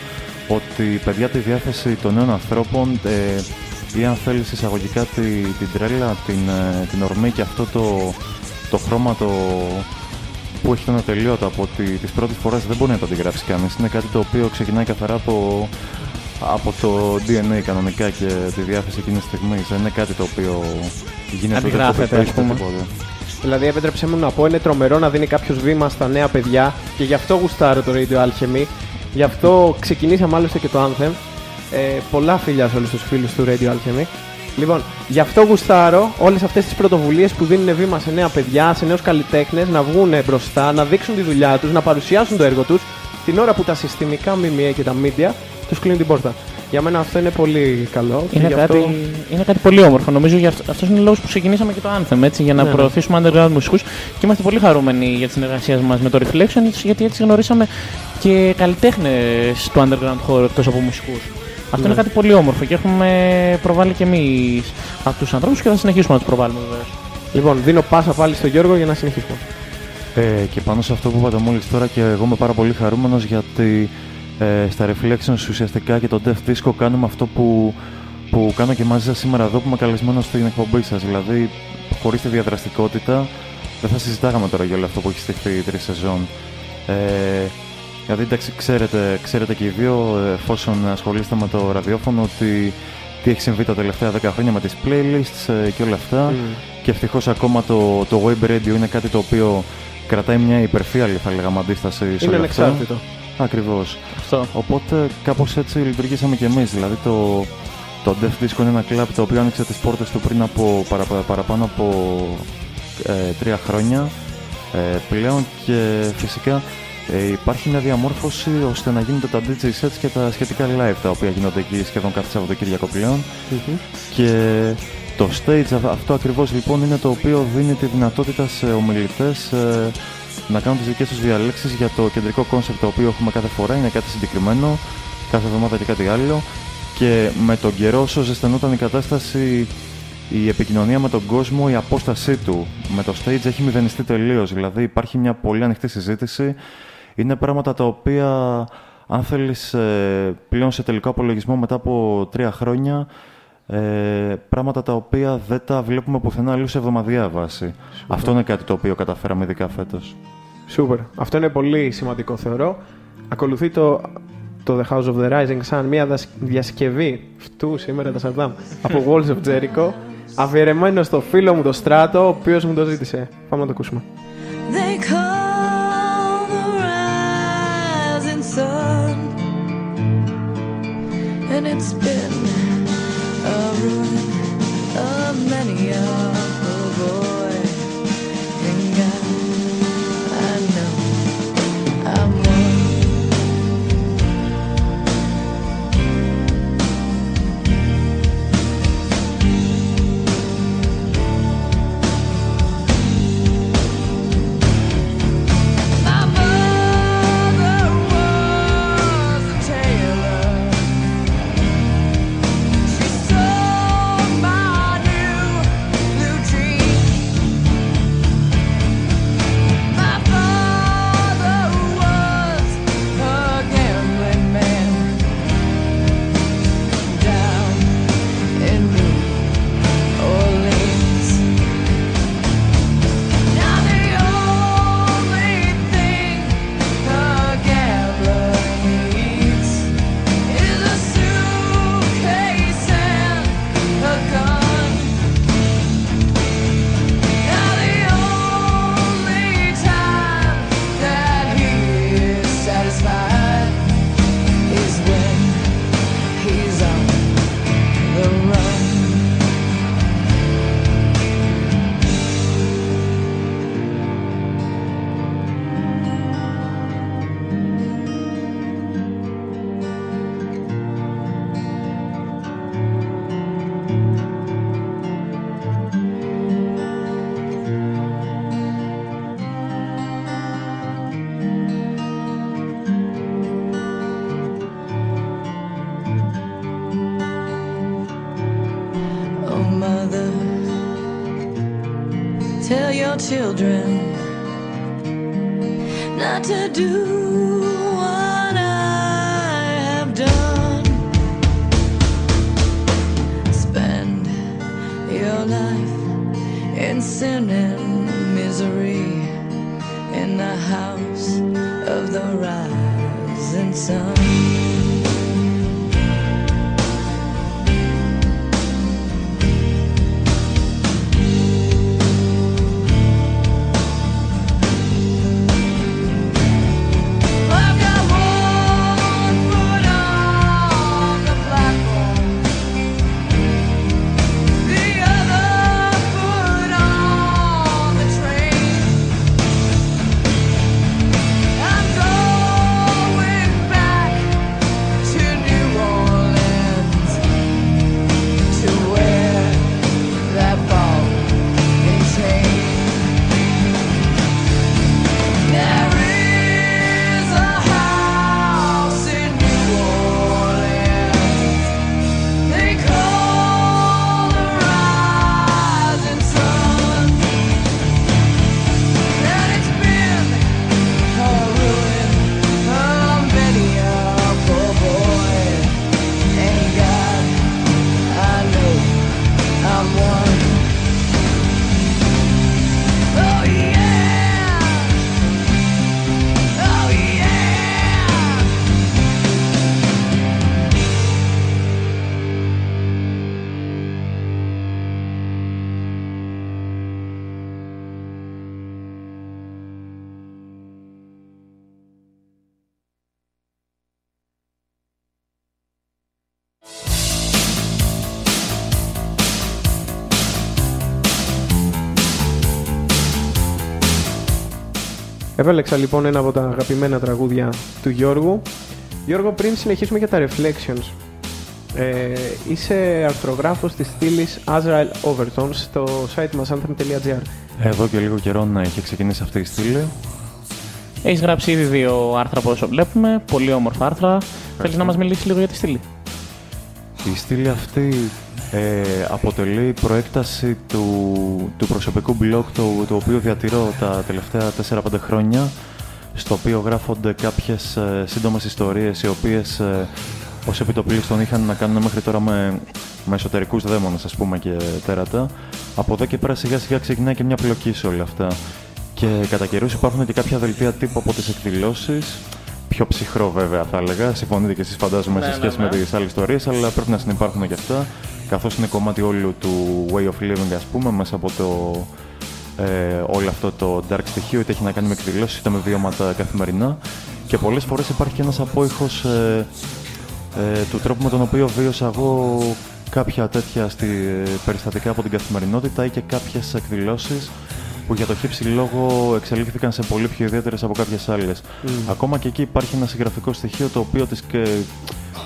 ότι παιδιά τη διάθεση των νέων ανθρώπων ε, ή αν θέλεις εισαγωγικά τη, την τρέλα, την, ε, την ορμή και αυτό το, το χρώμα το, που έχει τον ατελείωτο από ότι τις πρώτες φορές δεν μπορεί να το αντιγράψει κανείς. Είναι κάτι το οποίο ξεκινάει καθαρά από, από το DNA κανονικά και τη διάθεση εκείνης της στιγμής. Δεν είναι κάτι το οποίο γίνεται ούτε Αντιγράφεται, copy-paste ας πούμε. τίποτα. Δηλαδή, επέτρεψέ μου να πω, είναι τρομερό να δίνει κάποιος βήμα στα νέα παιδιά και γι' αυτό γουστάρω το Radio Alchemy. Γι' αυτό ξεκινήσαμε άλλωστε και το Anthem. Ε, πολλά φιλιά σε όλους τους φίλους του Radio Alchemy. Λοιπόν, γι' αυτό γουστάρω όλες αυτές τις πρωτοβουλίες που δίνουν βήμα σε νέα παιδιά, σε νέους καλλιτέχνες να βγουν μπροστά, να δείξουν τη δουλειά τους, να παρουσιάσουν το έργο τους την ώρα που τα συστημικά ΜΜΕ και τα media τους κλείνουν την πόρτα. Για μένα αυτό είναι πολύ καλό. και Είναι γι' κάτι, αυτό... είναι κάτι πολύ όμορφο. Νομίζω γι' αυτό αυτός είναι ο λόγος που ξεκινήσαμε και το Anthem έτσι, για να Ναι, ναι. προωθήσουμε underground μουσικούς και είμαστε πολύ χαρούμενοι για τη συνεργασία μας με το Reflections γιατί έτσι γνωρίσαμε και καλλιτέχνες του underground χώρου εκτός από μουσικούς. Αυτό Ναι. είναι κάτι πολύ όμορφο και έχουμε προβάλει και εμείς αυτούς τους ανθρώπους και θα συνεχίσουμε να τους προβάλλουμε βεβαίως. Λοιπόν, δίνω πάσα πάλι στον Γιώργο για να συνεχίσουμε. Ε, και πάνω σε αυτό που είπατε μόλις τώρα και εγώ είμαι πάρα πολύ χαρούμενος γιατί ε, στα Reflections ουσιαστικά και το Death Disco κάνουμε αυτό που, που κάνω και μαζί σας σήμερα εδώ που είμαι καλεσμένος στην εκπομπή σας. Δηλαδή, χωρίς τη διαδραστικότητα δεν θα συζητάγαμε τώρα για όλο αυτό που έχει στηθεί η τρεις σεζόν. Ε, δηλαδή, εντάξει, ξέρετε, ξέρετε και οι δύο, ε, εφόσον ασχολείστε με το ραδιόφωνο, ότι τι έχει συμβεί τα τελευταία 10 χρόνια με τις playlists ε, και όλα αυτά. Και ευτυχώς ακόμα το, το web radio είναι κάτι το οποίο κρατάει μια υπερφύαλη, θα λέγαμε, αντίσταση σε Είναι όλα αυτά. ανεξάρτητο. Ακριβώς. Αυτό. Οπότε κάπως έτσι λειτουργήσαμε κι εμείς. Δηλαδή το, το Death Disco είναι ένα κλαμπ το οποίο άνοιξε τις πόρτες του πριν από παρα, παραπάνω από ε, τρία χρόνια ε, πλέον και φυσικά ε, υπάρχει μια διαμόρφωση ώστε να γίνονται τα DJ sets και τα σχετικά live τα οποία γίνονται εκεί σχεδόν κάθε Σαββατοκύριακο πλέον. Και το stage αυ- αυτό ακριβώς λοιπόν είναι το οποίο δίνει τη δυνατότητα σε ομιλητές ε, να κάνουν τις δικές τους διαλέξεις για το κεντρικό κόνσεπτ το οποίο έχουμε κάθε φορά. Είναι κάτι συγκεκριμένο, κάθε εβδομάδα και κάτι άλλο. Και με τον καιρό όσο ζεσθενόταν η κατάσταση η επικοινωνία με τον κόσμο, η απόστασή του με το stage έχει μηδενιστεί τελείως. Δηλαδή υπάρχει μια πολύ ανοιχτή συζήτηση. Είναι πράγματα τα οποία, αν θέλεις ε, πλέον σε τελικό απολογισμό μετά από τρία χρόνια, ε, πράγματα τα οποία δεν τα βλέπουμε πουθενά αλλού σε εβδομαδιαία βάση. Αυτό είναι κάτι το οποίο καταφέραμε ειδικά φέτος. Σούπερ. Αυτό είναι πολύ σημαντικό θεωρώ. Ακολουθεί το, το The House of the Rising Sun, μια δασ- διασκευή αυτού σήμερα τα Σαρδάμ από Walls of Jericho, αφιερωμένο στο φίλο μου το Στράτο, ο οποίος μου το ζήτησε. Πάμε να το ακούσουμε. They and it's been a ruin of many a your children not to do what I have done. Spend your life in sin and misery in the house of the rising sun. Επέλεξα λοιπόν ένα από τα αγαπημένα τραγούδια του Γιώργου. Γιώργο, πριν συνεχίσουμε για τα Reflections, ε, είσαι αρθρογράφος της στήλης Azrael Overtones στο site μας anthem.gr. Εδώ και λίγο καιρό να είχε ξεκινήσει αυτή η στήλη. Έχεις γράψει ήδη δύο άρθρα από όσο βλέπουμε. Πολύ όμορφα άρθρα. Θέλεις να μας μιλήσεις λίγο για τη στήλη; Η στήλη αυτή ε, αποτελεί προέκταση του, του προσωπικού blog το, το οποίο διατηρώ τα τελευταία 4-5 χρόνια στο οποίο γράφονται κάποιες ε, σύντομες ιστορίες οι οποίες ε, ως επιτοπλίστων είχαν να κάνουν μέχρι τώρα με, με εσωτερικούς δαίμονες ας πούμε και τέρατα. Από εδώ και πέρα σιγά σιγά ξεκινάει και μια πλοκή σε όλα αυτά. Και κατά καιρούς υπάρχουν και κάποια δελτία τύπου από τις εκδηλώσεις πιο ψυχρό βέβαια θα έλεγα. Συμφωνείτε και εσείς φαντάζομαι Ναι, σε ναι, σχέση ναι. με τις άλλες ιστορίες, αλλά πρέπει να συνεπάρχουν και αυτά. Καθώς είναι κομμάτι όλου του way of living ας πούμε, μέσα από το, ε, όλο αυτό το dark στοιχείο, είτε έχει να κάνει με εκδηλώσεις, είτε με βιώματα καθημερινά. Και πολλές φορές υπάρχει και ένας απόϊχος ε, ε, του τρόπου με τον οποίο βίωσα εγώ κάποια τέτοια στη, ε, περιστατικά από την καθημερινότητα ή και κάποιες εκδηλώσεις που για το χύψη λόγο εξελίχθηκαν σε πολύ πιο ιδιαίτερες από κάποιες άλλες. Ακόμα και εκεί υπάρχει ένα συγγραφικό στοιχείο το οποίο τις και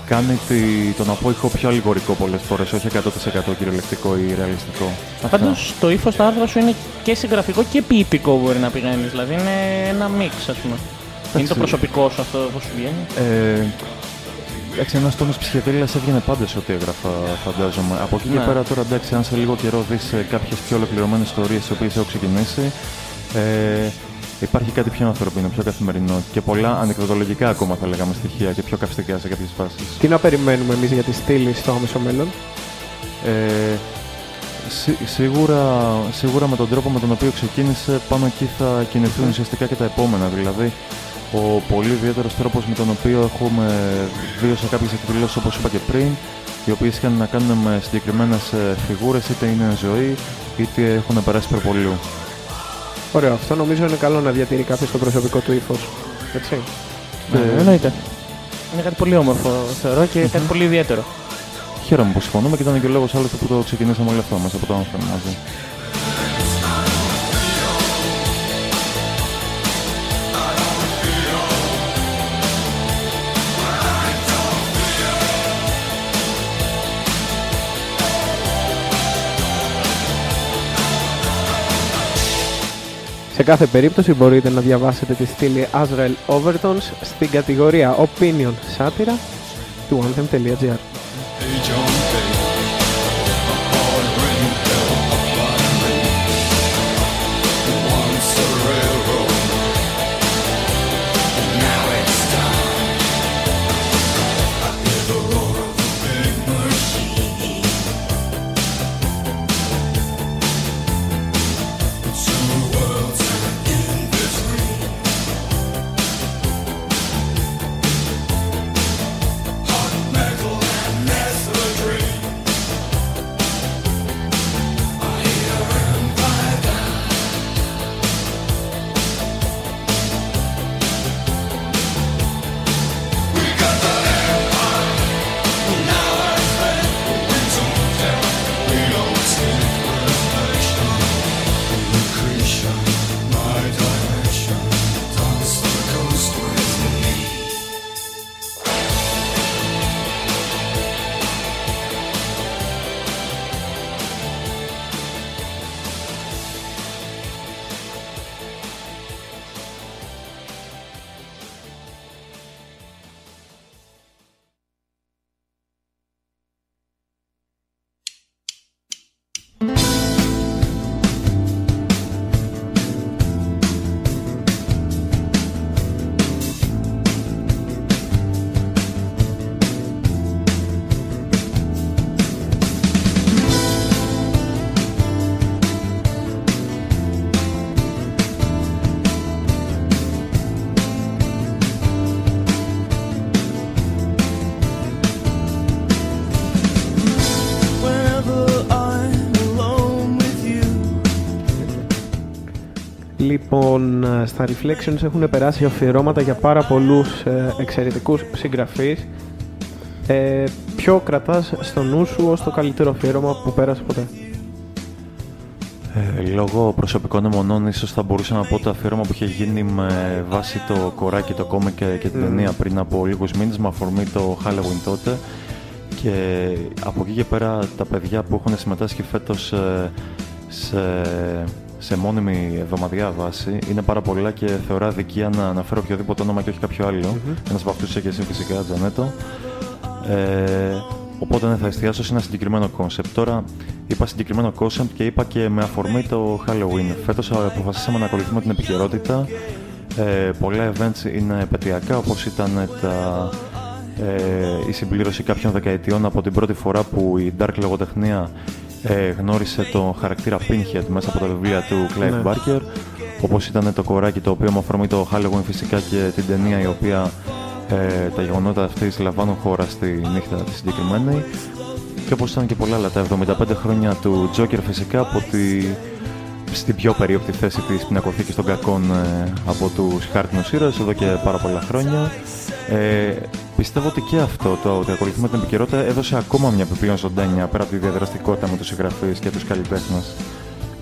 κάνει τη, τον απόϊχο πιο αλληγορικό πολλές φορές, όχι 100% κυριολεκτικό ή ρεαλιστικό. Αυτά. Πάντως το ύφος του άρθρα σου είναι και συγγραφικό και ποιητικό μπορεί να πηγαίνεις. Δηλαδή είναι ένα μίξ, ας πούμε. Είναι το προσωπικό σου αυτό που σου βγαίνει. Ε, Εντάξει, ένας τόνος ψυχεδέλεια έβγαινε πάντα σε ό,τι έγραφα, φαντάζομαι. Από εκεί και Ναι. πέρα, τώρα εντάξει, αν σε λίγο καιρό δεις κάποιες πιο ολοκληρωμένες ιστορίες τις οποίες έχω ξεκινήσει, ε, υπάρχει κάτι πιο ανθρωπίνο, πιο καθημερινό και πολλά ανεκδοτολογικά ακόμα θα λέγαμε στοιχεία και πιο καυστικά σε κάποιες φάσεις. Τι να περιμένουμε εμείς για τη στήλη στο άμεσο μέλλον; Ε, σί- σίγουρα, σίγουρα με τον τρόπο με τον οποίο ξεκίνησε, πάνω εκεί θα κινηθούν ουσιαστικά και τα επόμενα. Δηλαδή, ο πολύ ιδιαίτερος τρόπος με τον οποίο έχουμε βίωσα κάποιες εκδηλώσεις, όπως είπα και πριν, οι οποίες είχαν να κάνουν με συγκεκριμένες φιγούρες, είτε είναι ζωή, είτε έχουν περάσει προπολίου. Ωραίο, αυτό νομίζω είναι καλό να διατηρεί κάποιος το προσωπικό του ύφος. Έτσι. Ναι, Ε, εννοείται. Είναι κάτι πολύ όμορφο, θεωρώ, και κάτι πολύ ιδιαίτερο. Χαίρομαι που συμφωνούμε και ήταν και ο λόγος άλλωστε που το ξεκινήσαμε όλο αυτό μέσα από το Anthem μαζί. Σε κάθε περίπτωση μπορείτε να διαβάσετε τη στήλη Azrael Overtones στην κατηγορία Opinion Σάτυρα του anthem.gr. Λοιπόν, ε, στα Reflections έχουν περάσει αφιερώματα για πάρα πολλούς ε, εξαιρετικούς συγγραφείς. Ε, ποιο κρατάς στο νου σου ως το καλύτερο αφιέρωμα που πέρασε ποτέ; Ε, λόγω προσωπικών αιμονών, ίσως θα μπορούσα να πω το αφιέρωμα που είχε γίνει με βάση το κοράκι, το κόμικ και, και την Μμμ. ταινία πριν από λίγους μήνες με αφορμή το Halloween τότε. Και από εκεί και πέρα τα παιδιά που έχουν συμμετάσχει φέτος ε, σε, σε μόνιμη εβδομαδιαία βάση είναι πάρα πολλά και θεωρώ αδικία να αναφέρω οποιοδήποτε όνομα και όχι κάποιο άλλο. Ένας από αυτούς είσαι και εσύ φυσικά, Τζανέτο. Ε, Οπότε ναι, θα εστιάσω σε ένα συγκεκριμένο concept. Τώρα είπα συγκεκριμένο concept και είπα και με αφορμή το Halloween. Φέτος αποφασίσαμε να ακολουθούμε την επικαιρότητα. Ε, πολλά events είναι επαιτειακά, όπως ήταν τα, ε, η συμπλήρωση κάποιων δεκαετιών από την πρώτη φορά που η dark λογοτεχνία ε, γνώρισε τον χαρακτήρα Pinhead μέσα από τα βιβλία του Clive Ναι. Barker όπως ήταν το κοράκι το οποίο με αφορμή το Halloween φυσικά και την ταινία η οποία ε, τα γεγονότα αυτής λαμβάνουν χώρα στη νύχτα τη συγκεκριμένη και όπως ήταν και πολλά άλλα τα 75 χρόνια του Joker φυσικά από τη, στην πιο περίοπτη θέση της πινακοθήκης των κακών ε, από τους χάρτινους ήρωες εδώ και πάρα πολλά χρόνια ε, πιστεύω ότι και αυτό το ότι ακολουθούμε την επικαιρότητα έδωσε ακόμα μια επιπλέον ζωντάνια πέρα από τη διαδραστικότητα με τους συγγραφείς και τους καλλιτέχνες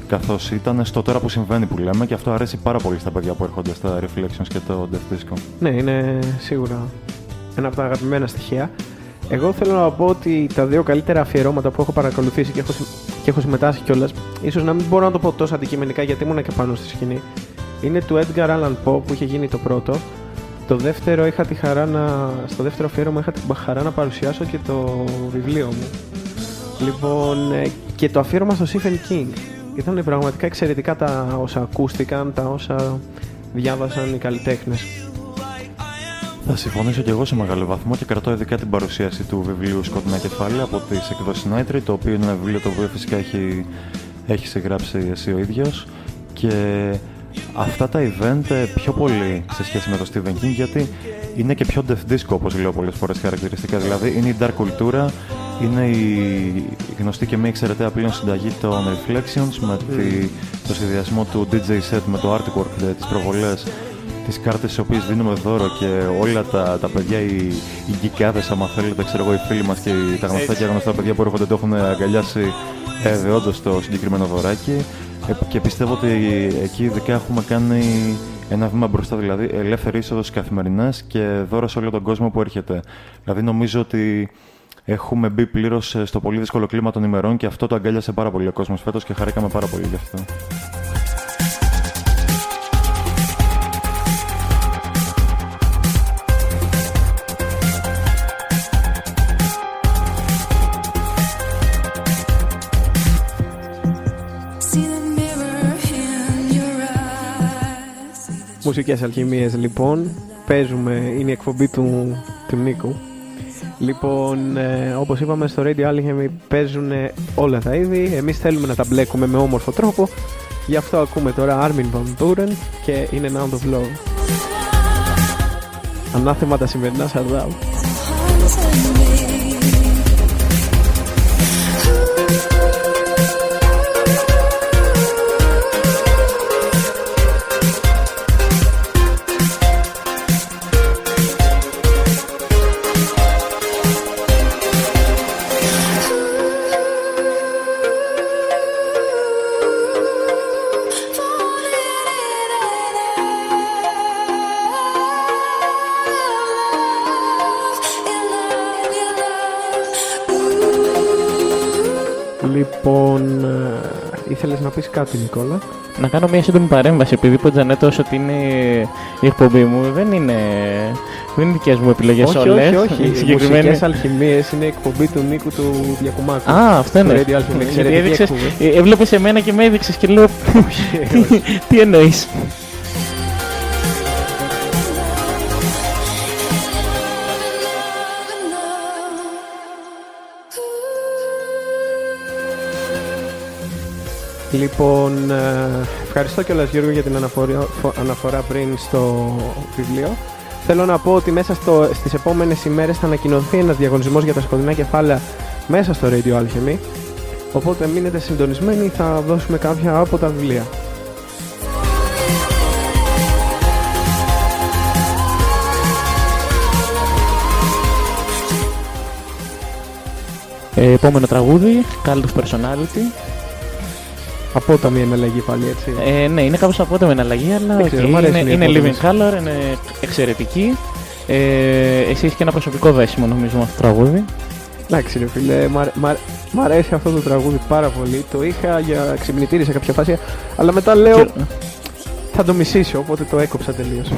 Καθώς ήταν στο τώρα που συμβαίνει που λέμε και αυτό αρέσει πάρα πολύ στα παιδιά που έρχονται στα Reflections και το Death Disco. Ναι, είναι σίγουρα ένα από τα αγαπημένα στοιχεία. Εγώ θέλω να πω ότι τα δύο καλύτερα αφιερώματα που έχω παρακολουθήσει και έχω, συμ- και έχω συμμετάσχει κιόλας, ίσως να μην μπορώ να το πω τόσο αντικειμενικά γιατί ήμουν και πάνω στη σκηνή, είναι του Edgar Allan Poe που είχε γίνει το πρώτο. Το δεύτερο είχα τη χαρά να, στο δεύτερο αφιέρωμα είχα την χαρά να παρουσιάσω και το βιβλίο μου. Λοιπόν, ε, και το αφιέρωμα στο Stephen King. Ήταν πραγματικά εξαιρετικά τα όσα ακούστηκαν, τα όσα διάβασαν οι καλλιτέχνες. Θα συμφωνήσω και εγώ σε μεγάλο βαθμό και κρατώ ειδικά την παρουσίαση του βιβλίου Σκοτεινά Κεφάλαια από τις εκδόσεις Nitri, το οποίο είναι ένα βιβλίο το οποίο φυσικά έχει, έχεις συγγράψει εσύ ο ίδιος. Και αυτά τα event ε, πιο πολύ σε σχέση με το Stephen King γιατί είναι και πιο death disco όπως λέω πολλές φορές χαρακτηριστικά. Δηλαδή είναι η dark κουλτούρα, είναι η η γνωστή και μη εξαιρετέα πλέον συνταγή των Reflections με τη, το σχεδιασμό του DJ set με το artwork, ε, τις προβολές τις κάρτες τις οποίες δίνουμε δώρο και όλα τα, τα παιδιά, οι, οι γκικάδες άμα θέλετε, ξέρω εγώ, οι φίλοι μας και οι- τα γνωστά και γνωστά παιδιά που έρχονται το έχουν αγκαλιάσει ε, δεόντως το συγκεκριμένο δωράκι ε, και πιστεύω ότι εκεί ειδικά έχουμε κάνει ένα βήμα μπροστά, δηλαδή ελεύθερη είσοδος στις καθημερινές και δώρα σε όλο τον κόσμο που έρχεται. Δηλαδή νομίζω ότι έχουμε μπει πλήρως στο πολύ δύσκολο κλίμα των ημερών και αυτό το αγκάλιασε πάρα πολύ ο κόσμος φέτος και χαρήκαμε πάρα πολύ γι' αυτό. Μουσικές αλχημίες λοιπόν. Παίζουμε, είναι η εκπομπή του, του Νίκου. Λοιπόν, ε, όπως είπαμε στο Radio Alchemy παίζουν όλα τα είδη. Εμείς θέλουμε να τα μπλέκουμε με όμορφο τρόπο. Γι' αυτό ακούμε τώρα Armin Van Buren και In and Out of Love. Ανάθεμα τα σημερινά Σαρδάου Λοιπόν, ε, ήθελες να πεις κάτι Νικόλα; Να κάνω μια σύντομη παρέμβαση, επειδή είπε ο Τζανέτος ότι είναι η εκπομπή μου. Δεν είναι, δεν είναι δικές μου επιλογές όχι, όλες. όχι, όχι. Η Οι συγκεκριμένη- μουσικές αλχημίες είναι η εκπομπή του Νίκου του Διακουμάκου. Α, αυτό Το είναι. Radio Alchemy, Γιατί εξαιρετική έδειξες, εκπομπή. ε, έβλεπες εμένα και με έδειξες και λέω *laughs* *laughs* τι, τι εννοείς. Λοιπόν, ε, ευχαριστώ κιόλας Γιώργο για την αναφορά, φο- αναφορά πριν στο βιβλίο. Θέλω να πω ότι μέσα στο, στις επόμενες ημέρες θα ανακοινωθεί ένας διαγωνισμός για τα σκοτεινά κεφάλαια μέσα στο Radio Alchemy. Οπότε μείνετε συντονισμένοι, θα δώσουμε κάποια από τα βιβλία. Ε, επόμενο τραγούδι, Cult of Personality. Απότομη εναλλαγή πάλι, έτσι. Ε, ναι, είναι κάπως απότομη εναλλαγή, αλλά Δεν οκ, ξέρω, μ' αρέσουν είναι, οι είναι απότομες. Living Colour, είναι εξαιρετική. Ε, εσύ έχεις και ένα προσωπικό δέσιμο νομίζω με αυτό το τραγούδι. Εντάξει ρε φίλε, μ' αρ- μ' αρ- μ' αρέσει αυτό το τραγούδι πάρα πολύ. Το είχα για ξυπνητήρι σε κάποια φάση, αλλά μετά λέω Και- θα το μισήσω, οπότε το έκοψα τελείως. *laughs*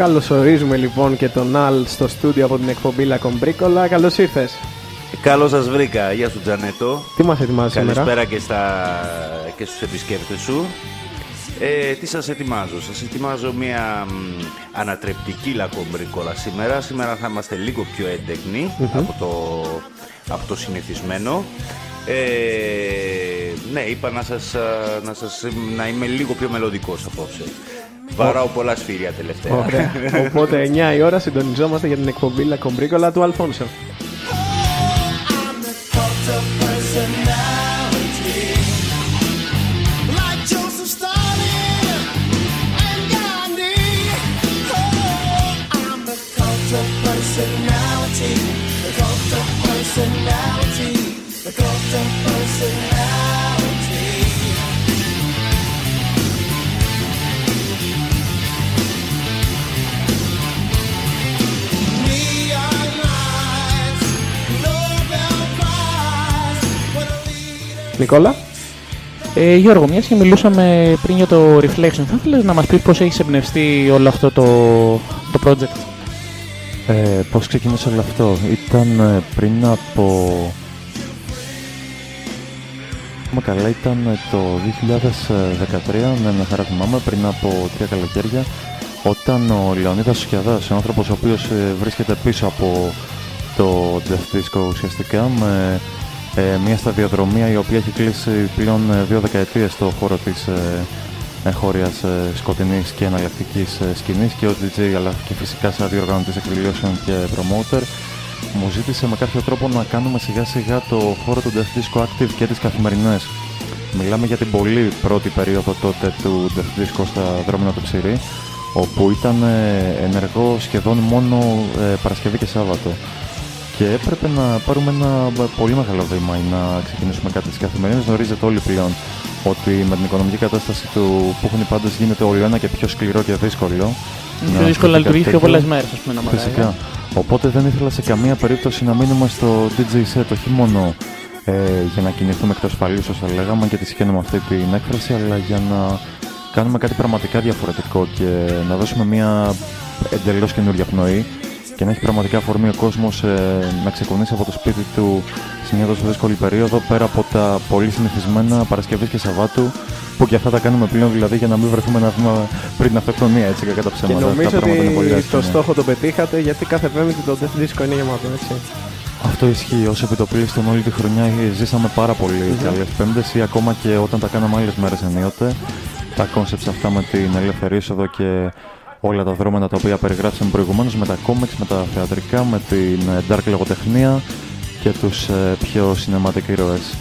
Καλωσορίζουμε λοιπόν και τον Αλ στο στούντιο από την εκπομπή Λακομπρίκολα. Καλώς ήρθες. Καλώς σας βρήκα. Γεια σου, Τζανέτο. Τι μας ετοιμάζεις σήμερα; Καλησπέρα και, στα... και στους επισκέπτες σου. Ε, τι σας ετοιμάζω; Σας ετοιμάζω μια μ, ανατρεπτική λακομπρίκολα σήμερα. Σήμερα θα είμαστε λίγο πιο εντεκνοι από, το, από το συνηθισμένο. Ε, ναι, είπα να, σας, α, να, σας, να είμαι λίγο πιο μελλοντικός απόψε. Βαράω πολλά σφύρια τελευταία. Ωραία. Οπότε 9 η ώρα συντονιζόμαστε για την εκπομπή Λακομπρίκολα του Αλφόνσο. cult of personality. Like Joseph Stalin and Gandhi. Oh, I'm the cult of personality. The cult of Νικόλα. Ε, Γιώργο, μιας και μιλούσαμε πριν για το Reflection, θα ήθελες να μας πεις πώς έχει εμπνευστεί όλο αυτό το, το project; Ε, πώς ξεκίνησε όλο αυτό; Ήταν ε, πριν από... Μα καλά, ήταν ε, το 2013, ναι, μια χαρά θυμάμαι, πριν από τρία καλοκαίρια, όταν ο Λεωνίδας Σιαδάς, ο άνθρωπος ο οποίος ε, βρίσκεται πίσω από το Death Disco ουσιαστικά, με ε, μια σταδιοδρομία η οποία έχει κλείσει πλέον ε, δύο δεκαετίες στο χώρο της ε, εγχώριας ε, σκοτεινής και εναλλακτικής ε, σκηνής και ως DJ αλλά και φυσικά σαν διοργανωτής εκδηλώσεων και promoter μου ζήτησε με κάποιο τρόπο να κάνουμε σιγά σιγά το χώρο του Death Disco Active και τις καθημερινές. Μιλάμε για την πολύ πρώτη περίοδο τότε του Death Disco στα δρόμενα του Ψηρή όπου ήταν ε, ενεργό σχεδόν μόνο ε, Παρασκευή και Σάββατο. Και έπρεπε να πάρουμε ένα ε, πολύ μεγάλο βήμα ή να ξεκινήσουμε κάτι στις καθημερινές. Γνωρίζετε όλοι πλέον ότι με την οικονομική κατάσταση του που έχουν οι πάντες γίνεται όλο ένα και πιο σκληρό και δύσκολο. Είναι να πιο δύσκολο να σκεφτεί λειτουργήσει κάτι πιο πολλές τέτοιο. μέρες, ας πούμε, να μαγαζί. Φυσικά. Οπότε δεν ήθελα σε καμία περίπτωση να μείνουμε στο DJ set, όχι μόνο ε, για να κινηθούμε εκτός ασφαλής, όσο λέγαμε, και τη συγχαίρουμε αυτή την έκφραση, αλλά για να κάνουμε κάτι πραγματικά διαφορετικό και να δώσουμε μια εντελώς καινούργια πνοή και να έχει πραγματικά αφορμή ο κόσμος ε, να ξεκονίσει από το σπίτι του σε μια τόσο δύσκολη περίοδο πέρα από τα πολύ συνηθισμένα Παρασκευής και Σαββάτου που και αυτά τα κάνουμε πλέον δηλαδή για να μην βρεθούμε να βήμα πριν την αυτοκτονία έτσι και κατά Και ψέματα. νομίζω τα πράγματα είναι πολύ ότι άσχημα. το στόχο το πετύχατε γιατί κάθε Πέμπτη το Death Disco είναι γεμάτο, έτσι. Αυτό ισχύει. Ω επιτοπλίστων όλη τη χρονιά ζήσαμε πάρα πολύ Μμμ. καλές πέμπτες ή ακόμα και όταν τα κάναμε άλλες μέρες ενίοτε. Τα concepts αυτά με την ελεύθερη είσοδο και όλα τα δρόμενα τα οποία περιγράψαμε προηγουμένως με τα comics, με τα θεατρικά, με την ε, dark λογοτεχνία και τους πιο cinematic ήρωες.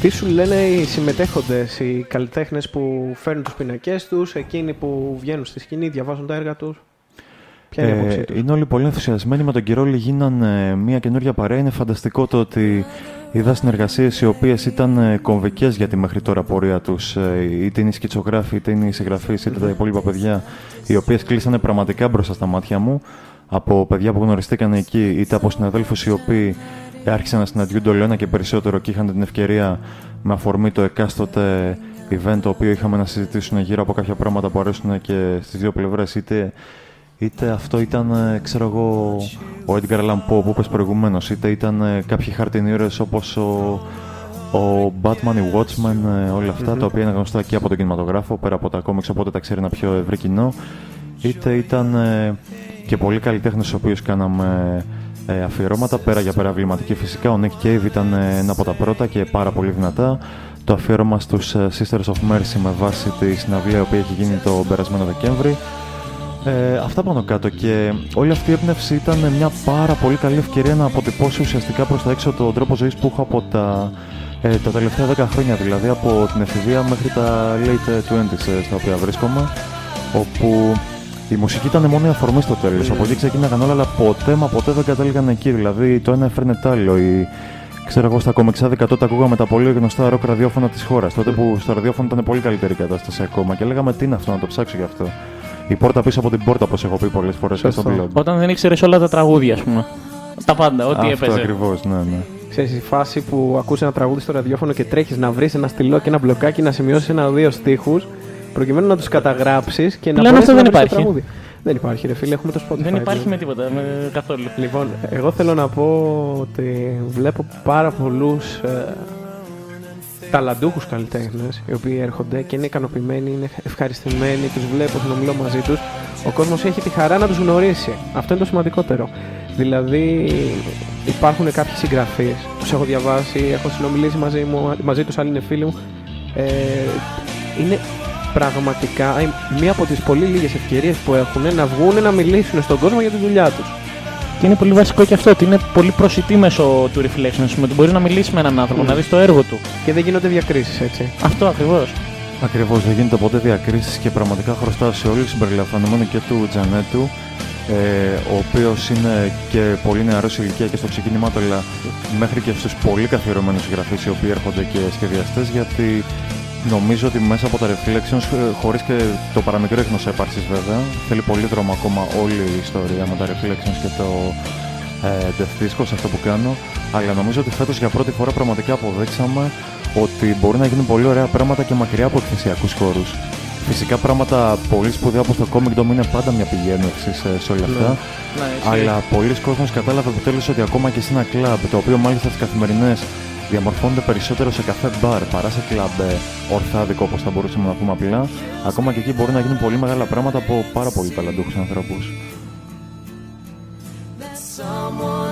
Τι σου λένε οι συμμετέχοντες, οι καλλιτέχνες που φέρνουν τους πινακές τους, εκείνοι που βγαίνουν στη σκηνή, διαβάζουν τα έργα τους; Ποια είναι η άποψή τους; Ε, είναι όλοι πολύ ενθουσιασμένοι. Με τον καιρό όλοι γίνανε μια καινούργια παρέα. Είναι φανταστικό το ότι είδα συνεργασίες οι οποίες ήταν ε, κομβικές για τη μέχρι τώρα πορεία τους. Είτε είναι οι σκητσογράφοι, είτε είναι οι συγγραφείς, είτε τα υπόλοιπα παιδιά, οι οποίες κλείσανε πραγματικά μπροστά στα μάτια μου. Από παιδιά που γνωριστήκαν εκεί, είτε από συναδέλφους οι οποίοι άρχισαν να συναντιούνται όλο ένα και περισσότερο και είχαν την ευκαιρία με αφορμή το εκάστοτε event το οποίο είχαμε να συζητήσουν γύρω από κάποια πράγματα που αρέσουν και στις δύο πλευρές είτε Είτε αυτό ήταν, ε, ξέρω εγώ, ο Edgar Allan Poe που είπες προηγουμένως, είτε ήταν ε, κάποιοι χαρτινοί ήρωες όπως ο, ο Batman, η Watchmen, ε, όλα αυτά, Μμμ. τα οποία είναι γνωστά και από τον κινηματογράφο, πέρα από τα comics, οπότε τα ξέρει ένα πιο ευρύ κοινό. Είτε ήταν ε, και πολλοί καλλιτέχνες στους οποίους κάναμε ε, αφιερώματα, πέρα για πέρα βληματική φυσικά. Ο Nick Cave ήταν ε, ένα από τα πρώτα και πάρα πολύ δυνατά. Το αφιέρωμα στους ε, Sisters of Mercy με βάση τη συναυλία η οποία έχει γίνει το περασμένο Δεκέμβρη. Ε, αυτά πάνω κάτω και όλη αυτή η έμπνευση ήταν μια πάρα πολύ καλή ευκαιρία να αποτυπώσει ουσιαστικά προς τα έξω τον τρόπο ζωής που έχω από τα Ε, τα τελευταία 10 χρόνια δηλαδή, από την εφηβεία μέχρι τα late 20s ε, στα οποία βρίσκομαι, όπου η μουσική ήταν μόνο η αφορμή στο τέλος. Από εκεί ξεκίναγαν όλα, αλλά ποτέ μα ποτέ δεν κατέληγαν εκεί. Δηλαδή το ένα έφερνε τ' άλλο. Η, ξέρω εγώ, στα κομιξάδικα τότε ακούγαμε τα πολύ γνωστά ροκ ραδιόφωνα της χώρας. Τότε που στο ραδιόφωνο ήταν πολύ καλύτερη η κατάσταση ακόμα. Και λέγαμε τι είναι αυτό, να το ψάξω γι' αυτό. Η πόρτα πίσω από την πόρτα, όπως έχω πει πολλές φορές στο Σωστό. blog. Όταν δεν ήξερες όλα τα τραγούδια, ας πούμε. Τα πάντα, ό,τι Αυτό έπαιζε. ακριβώς, ναι, ναι. Ξέρεις, η φάση που ακούς ένα τραγούδι στο ραδιόφωνο και τρέχεις να βρεις ένα στυλό και ένα μπλοκάκι να σημειώσεις ένα-δύο στίχους προκειμένου να τους καταγράψεις και να Πλέον μπορέσεις αυτό να δεν βρεις το υπάρχει. τραγούδι. Δεν υπάρχει ρε φίλε, έχουμε το Spotify. Δεν υπάρχει πλέον. με τίποτα, με, καθόλου. Λοιπόν, εγώ θέλω να πω ότι βλέπω πάρα πολλούς ε, ταλαντούχους καλλιτέχνες οι οποίοι έρχονται και είναι ικανοποιημένοι, είναι ευχαριστημένοι, τους βλέπω, συνομιλώ μαζί τους. Ο κόσμος έχει τη χαρά να τους γνωρίσει. Αυτό είναι το σημαντικότερο. Δηλαδή υπάρχουν κάποιοι συγγραφείς, τους έχω διαβάσει, έχω συνομιλήσει μαζί, μου, μαζί τους, άλλοι είναι φίλοι μου. Ε, είναι πραγματικά ε, μία από τις πολύ λίγες ευκαιρίες που έχουν να βγουν να μιλήσουν στον κόσμο για τη δουλειά τους. Και είναι πολύ βασικό και αυτό, ότι είναι πολύ προσιτή μέσω του reflection. ας πούμε, Ότι μπορείς να μιλήσεις με έναν άνθρωπο, Mm. να δεις το έργο του. Και δεν γίνονται διακρίσεις έτσι. Αυτό ακριβώς. Ακριβώς, δεν γίνεται ποτέ διακρίσεις και πραγματικά χρωστάω σε όλους συμπεριλαμβανομένου και του Τζανέτου, ε, ο οποίος είναι και πολύ νεαρός σε ηλικία και στο ξεκίνημά του, αλλά μέχρι και στους πολύ καθιερωμένους συγγραφεί οι οποίοι έρχονται και σχεδιαστές, γιατί νομίζω ότι μέσα από τα reflections, χωρίς και το παραμικρό ίχνος έπαρξη βέβαια, θέλει πολύ δρόμο ακόμα όλη η ιστορία με τα reflections και το ε, Death Disco σε αυτό που κάνω, αλλά νομίζω ότι φέτος για πρώτη φορά πραγματικά αποδείξαμε ότι μπορεί να γίνουν πολύ ωραία πράγματα και μακριά από εκθεσιακούς χώρους. Φυσικά πράγματα πολύ σπουδαία όπως το Comic Dome είναι πάντα μια πηγή ένωση σε, σε όλα αυτά. Ναι, αλλά πολλοί κόσμος κατάλαβε επιτέλου ότι ακόμα και σε ένα κλαμπ, το οποίο μάλιστα στις καθημερινές διαμορφώνεται περισσότερο σε καφέ μπαρ παρά σε κλαμπ. Ε, ορθάδικο όπω θα μπορούσαμε να πούμε απλά, ακόμα και εκεί μπορεί να γίνουν πολύ μεγάλα πράγματα από πάρα πολύ ταλαντούχους ανθρώπους. that someone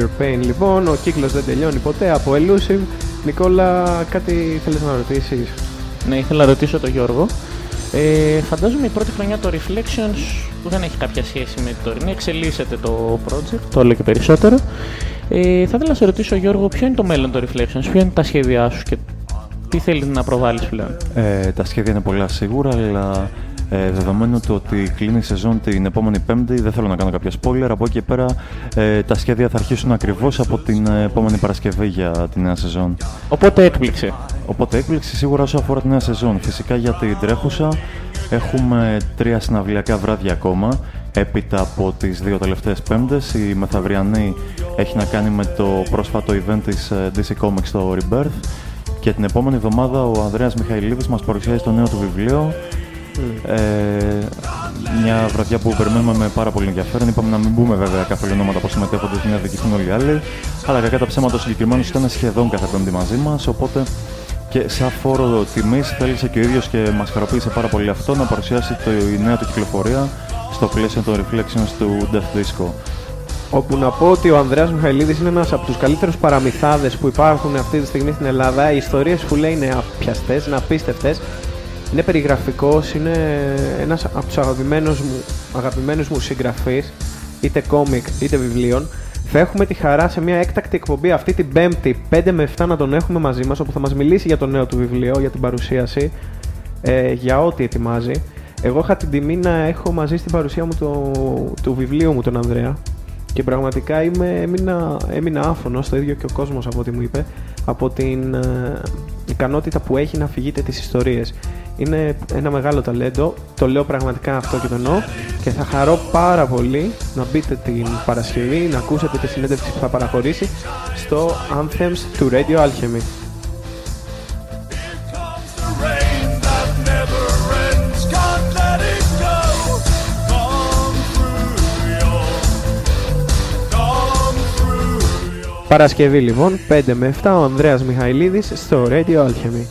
Your Pain λοιπόν, ο κύκλος δεν τελειώνει ποτέ από Elusive. Νικόλα, κάτι θέλεις να ρωτήσεις; Ναι, ήθελα να ρωτήσω τον Γιώργο. Ε, φαντάζομαι η πρώτη χρονιά το Reflections που δεν έχει κάποια σχέση με την τωρινή, εξελίσσεται το project, το όλο και περισσότερο. Ε, θα ήθελα να σε ρωτήσω, Γιώργο, ποιο είναι το μέλλον του Reflections, ποια είναι τα σχέδιά σου και τι θέλεις να προβάλλεις πλέον; Ε, τα σχέδια είναι πολλά σίγουρα, αλλά ε, δεδομένου του ότι κλείνει η σεζόν την επόμενη Πέμπτη, δεν θέλω να κάνω κάποια spoiler. Από εκεί και πέρα ε, τα σχέδια θα αρχίσουν ακριβώς από την ε, επόμενη Παρασκευή για τη νέα σεζόν. Οπότε έκπληξη. Οπότε έκπληξη σίγουρα όσο αφορά τη νέα σεζόν. Φυσικά για την τρέχουσα έχουμε τρία συναυλιακά βράδια ακόμα. Έπειτα από τις δύο τελευταίες πέμπτες, η μεθαυριανή έχει να κάνει με το πρόσφατο event της ε, DC Comics στο Rebirth και την επόμενη εβδομάδα ο Ανδρέας Μιχαηλίδης μας παρουσιάζει το νέο του βιβλίο ε, μια βραδιά που περιμένουμε με πάρα πολύ ενδιαφέρον. Είπαμε να μην μπούμε βέβαια καθόλου ονόματα που συμμετέχονται και να διοικηθούν όλοι οι άλλοι. Αλλά κακά τα ψέματα ο συγκεκριμένος ήταν σχεδόν κάθε πέμπτη μαζί μας. Οπότε και σαν φόρο τιμής θέλησε και ο ίδιος και μας χαροποίησε πάρα πολύ αυτό να παρουσιάσει το, η νέα του κυκλοφορία στο πλαίσιο των Reflections του Death Disco. Όπου να πω ότι ο Ανδρέας Μιχαηλίδης είναι ένας από τους καλύτερους παραμυθάδες που υπάρχουν αυτή τη στιγμή στην Ελλάδα. Οι ιστορίες που λέει είναι απιαστές, είναι απίστευτες. Είναι περιγραφικός, είναι ένας από τους αγαπημένους μου, αγαπημένους μου συγγραφείς, είτε κόμικ είτε βιβλίων. Θα έχουμε τη χαρά σε μια έκτακτη εκπομπή αυτή την Πέμπτη, 5 με 7 να τον έχουμε μαζί μας, όπου θα μας μιλήσει για το νέο του βιβλίο, για την παρουσίαση, ε, για ό,τι ετοιμάζει. Εγώ είχα την τιμή να έχω μαζί στην παρουσία μου το, του βιβλίου μου τον Ανδρέα και πραγματικά είμαι, έμεινα, έμεινα άφωνος, το ίδιο και ο κόσμος από ό,τι μου είπε, από την ε, ικανότητα που έχει να φυγείτε τις ιστορίες. Είναι ένα μεγάλο ταλέντο, το λέω πραγματικά αυτό και το εννοώ και θα χαρώ πάρα πολύ να μπείτε την Παρασκευή, να ακούσετε τη συνέντευξη που θα παραχωρήσει στο Anthems του Radio Alchemy. rain that never ends. Can't let it go. Come through your, come through your. Παρασκευή λοιπόν, 5 με 7, ο Ανδρέας Μιχαηλίδης στο Radio Alchemy.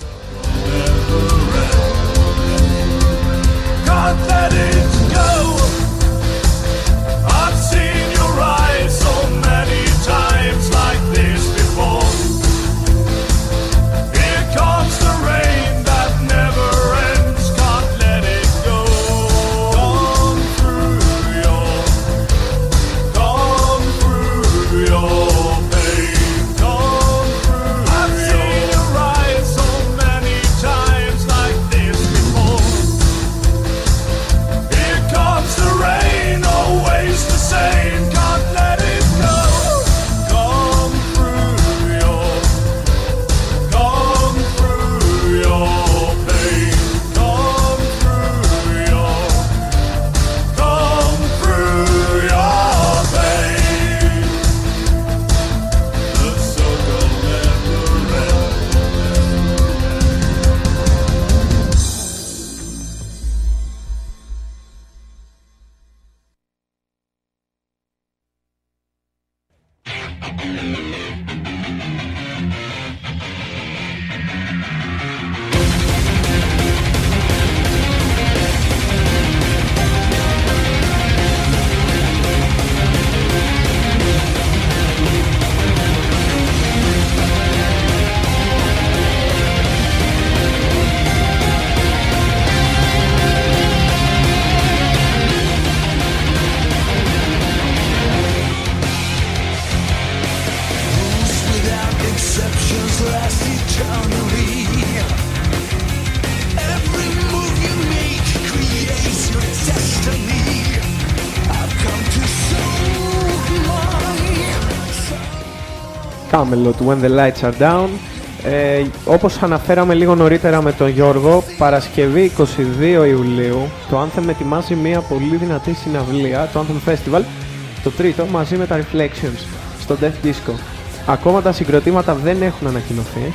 My Camelot When the Lights Are Down. Ε, όπως αναφέραμε λίγο νωρίτερα με τον Γιώργο, Παρασκευή 22 Ιουλίου το Anthem ετοιμάζει μια πολύ δυνατή συναυλία, το Anthem Festival, το τρίτο μαζί με τα Reflections στο Death Disco. Ακόμα τα συγκροτήματα δεν έχουν ανακοινωθεί.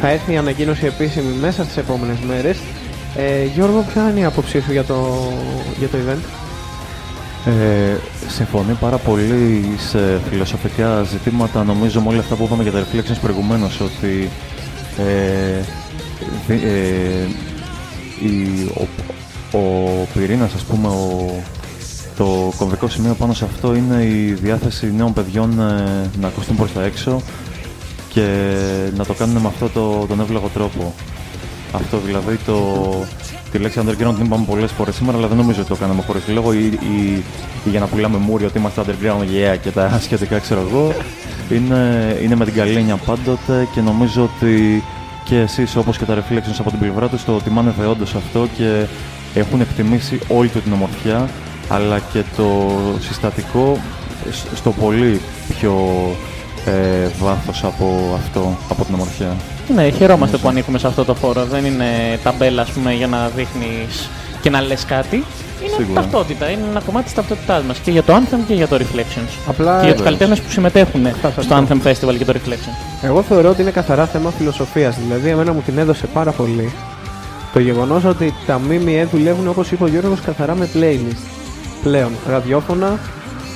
Θα έρθει η ανακοίνωση επίσημη μέσα στις επόμενες μέρες. Ε, Γιώργο, ποια είναι η άποψή σου για το, για το event? Ε, συμφωνεί πάρα πολύ σε φιλοσοφικά ζητήματα, νομίζω με όλα αυτά που είπαμε για τα reflections προηγουμένως, ότι ε, δι- ε, η, ο, ο πυρήνας, ας πούμε, ο, το κομβικό σημείο πάνω σε αυτό είναι η διάθεση νέων παιδιών ε, να ακουστούν προς τα έξω και να το κάνουν με αυτό το, τον εύλογο τρόπο. Αυτό δηλαδή το, τη λέξη underground την είπαμε πολλές φορές σήμερα, αλλά δεν νομίζω ότι το κάναμε χωρίς λόγο ή, ή, ή για να πουλάμε μούρι ότι είμαστε underground yeah και τα σχετικά ξέρω εγώ. Είναι, είναι με την καλή έννοια πάντοτε και νομίζω ότι και εσείς όπως και τα reflections από την πλευρά τους το τιμάνε δεόντως αυτό και έχουν εκτιμήσει όλη του την ομορφιά αλλά και το συστατικό σ- στο πολύ πιο ε, βάθος από αυτό, από την ομορφιά. Ναι, χαιρόμαστε που ανήκουμε σε αυτό το χώρο. Δεν είναι ταμπέλα, ας πούμε, για να δείχνεις και να λες κάτι. Είναι Σίγουρα. ταυτότητα, είναι ένα κομμάτι της ταυτότητάς μας και για το Anthem και για το Reflections. Απλά- και για τους Βεβαίως. καλλιτέχνες που συμμετέχουν σας στο πω. Anthem Festival και το Reflections. Εγώ θεωρώ ότι είναι καθαρά θέμα φιλοσοφίας. Δηλαδή, εμένα μου την έδωσε πάρα πολύ το γεγονός ότι τα ΜΜΕ δουλεύουν, όπως είπε ο Γιώργος, καθαρά με playlist. Πλέον, ραδιόφωνα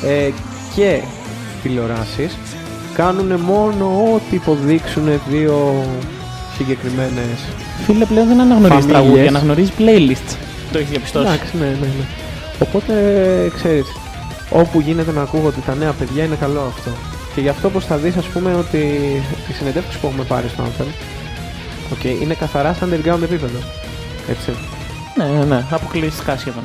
ε, και τηλεοράσεις κάνουν μόνο ό,τι υποδείξουν δύο συγκεκριμένες Φίλε, πλέον δεν αναγνωρίζεις Φαμίλιες. τραγούδια, αναγνωρίζεις playlists. Το έχεις διαπιστώσει. Εντάξει, ναι, ναι, ναι. Οπότε, ξέρεις, όπου γίνεται να ακούγονται τα νέα παιδιά είναι καλό αυτό. Και γι' αυτό πως θα δεις, ας πούμε, ότι οι συνεντεύξεις που έχουμε πάρει στο Anthem, okay, είναι καθαρά σε underground επίπεδο. Έτσι. Ναι, ναι, ναι, αποκλειστικά σχεδόν.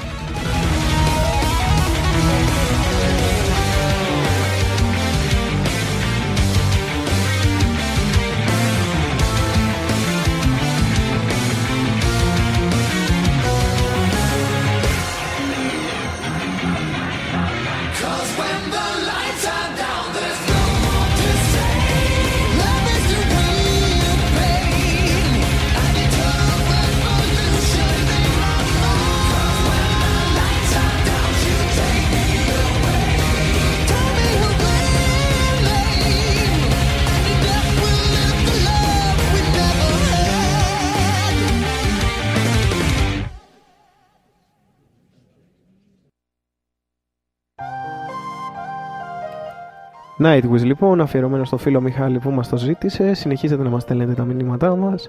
Nightwish λοιπόν, αφιερωμένο στο φίλο Μιχάλη που μας το ζήτησε. Συνεχίζετε να μας στέλνετε τα μηνύματά μας,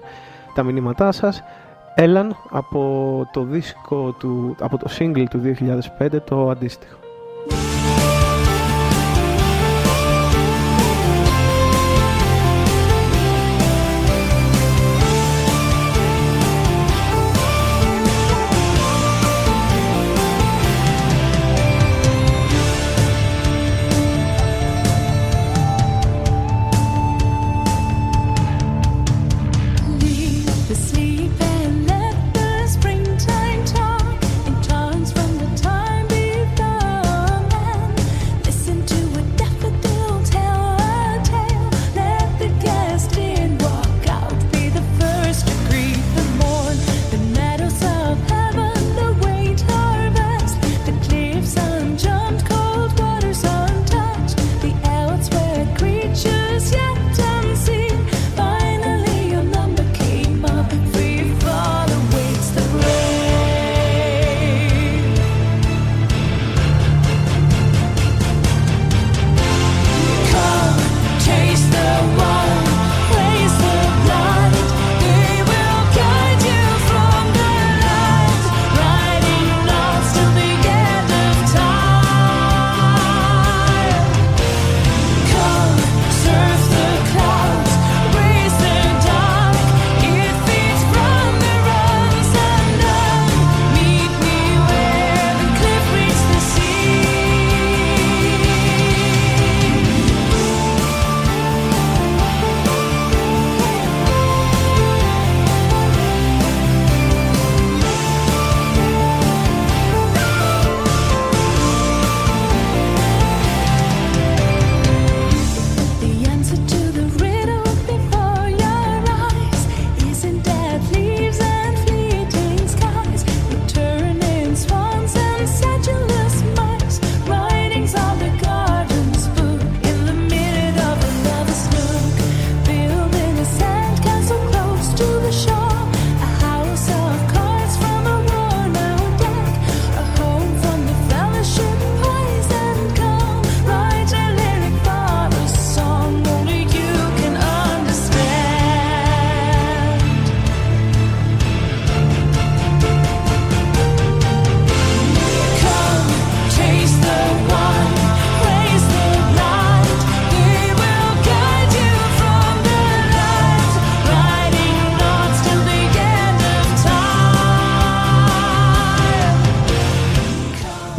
τα μηνύματά σας. Έλαν από το δίσκο του, από το single του 2005 το αντίστοιχο.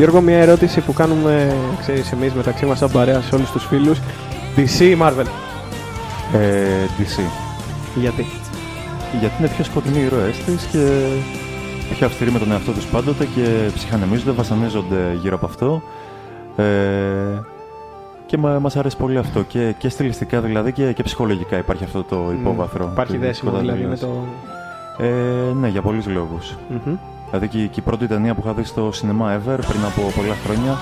Γιώργο, μια ερώτηση που κάνουμε, ξέρεις, εμείς μεταξύ μας σαν παρέα σε όλους τους φίλους. DC ή Marvel; Ε, DC. Γιατί; Γιατί είναι πιο σκοτεινοί οι ήρωές της και πιο αυστηροί με τον εαυτό τους πάντοτε και ψυχανεμίζονται, βασανίζονται γύρω από αυτό. Ε, και μα, μας αρέσει πολύ αυτό και, και στιλιστικά δηλαδή και, και ψυχολογικά υπάρχει αυτό το υπόβαθρο. Υπάρχει της δέσιμο δηλαδή με σκοτάδας. το... Ε, ναι, για πολλούς λόγους. Μμμ. Δηλαδή και, και η πρώτη ταινία που είχα δει στο σινεμά ever πριν από πολλά χρόνια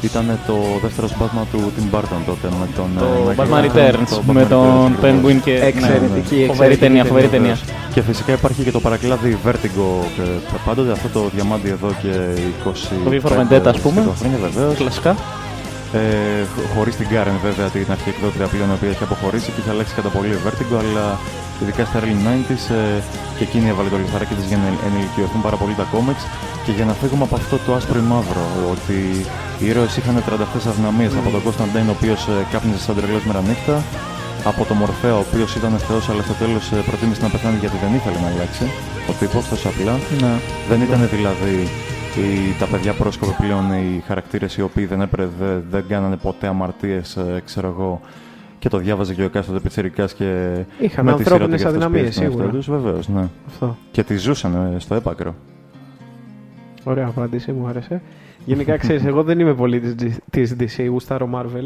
ήταν το δεύτερο Batman του Tim Burton τότε με τον... Το ε, Michael Batman Keaton, Returns το Batman με τον Returns, ακριβώς. Penguin και. Εξαιρετική, ναι, εξαιρετική Φοβερή ταινία, φοβερή ταινία. ταινία. Και φυσικά υπάρχει και το παρακλάδι Vertigo και πάντοτε αυτό το διαμάντι εδώ και 20 Το V for Vendetta, ας πούμε. χρόνια βεβαίως. Κλασικά. Ε, χ- χωρίς την Karen βέβαια την αρχική εκδότρια πλέον η οποία έχει αποχωρήσει και έχει αλλάξει κατά πολύ Vertigo αλλά ειδικά στα early 90s ε, και εκείνη έβαλε το λιθαράκι της για να ενηλικιωθούν πάρα πολύ τα comics και για να φύγουμε από αυτό το άσπρο ή μαύρο ότι οι ήρωες είχαν 38 αδυναμίες από τον Κωνσταντίν ο οποίος ε, κάπνιζε σαν τρελός μέρα νύχτα από τον Μορφέα ο οποίος ήταν θεός αλλά στο τέλος ε, προτίμησε να πεθάνει γιατί δεν ήθελε να αλλάξει ο τύπος τόσο απλά Ναι. δεν ήταν δηλαδή οι, τα παιδιά πρόσκοποι πλέον οι χαρακτήρες οι οποίοι δεν, έπρεπε, δεν, δεν κάνανε ποτέ αμαρτίες, ε, ξέρω εγώ, και το διάβαζε και ο εκάστοτε πιτσιρικάς και Είχαν με τη σειρά του ανθρώπινες και αυτός αδυναμίες, πίεσε τον εαυτό σίγουρα. τους, βεβαίως, ναι. Αυτό. Και τη ζούσαν ε, στο έπακρο. Ωραία απάντηση, μου άρεσε. Γενικά, ξέρεις, εγώ δεν είμαι πολύ της, G- της DC, γουστάρω Marvel.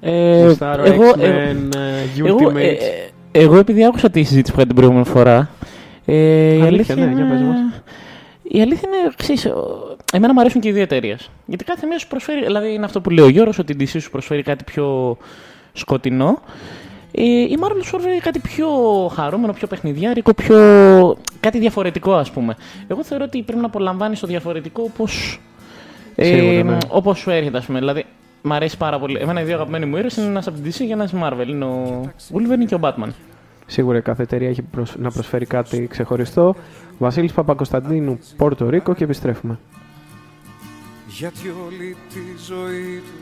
Ε, Γουστάρω εγώ, X-Men, εγώ, ε, εγώ, Ultimates. ε, ε, εγώ επειδή άκουσα τη συζήτηση που είχα την προηγούμενη φορά. Ε, η Αλήθεια, αλήθεια, ναι, είναι, για πες μας. η αλήθεια είναι εξής, ο- Εμένα μου αρέσουν και οι δύο εταιρείες. Γιατί κάθε μία σου προσφέρει. Δηλαδή είναι αυτό που λέει ο Γιώργος, ότι η DC σου προσφέρει κάτι πιο σκοτεινό. Ε, η Marvel σου προσφέρει κάτι πιο χαρούμενο, πιο παιχνιδιάρικο, πιο. κάτι διαφορετικό ας πούμε. Εγώ θεωρώ ότι πρέπει να απολαμβάνεις το διαφορετικό όπως. Σίγουρα, ναι. Όπως σου έρχεται, ας πούμε. Δηλαδή, μ' αρέσει πάρα πολύ. Εμένα οι δύο αγαπημένοι μου ήρωες είναι ένας από την DC και ένας Marvel. Είναι ο Wolverine και ο Batman. Σίγουρα κάθε εταιρεία έχει προσ- να προσφέρει κάτι ξεχωριστό. Βασίλης Παπακοσταντίνου, Πόρτο Ρίκο και επιστρέφουμε. Γιατί όλη τη ζωή του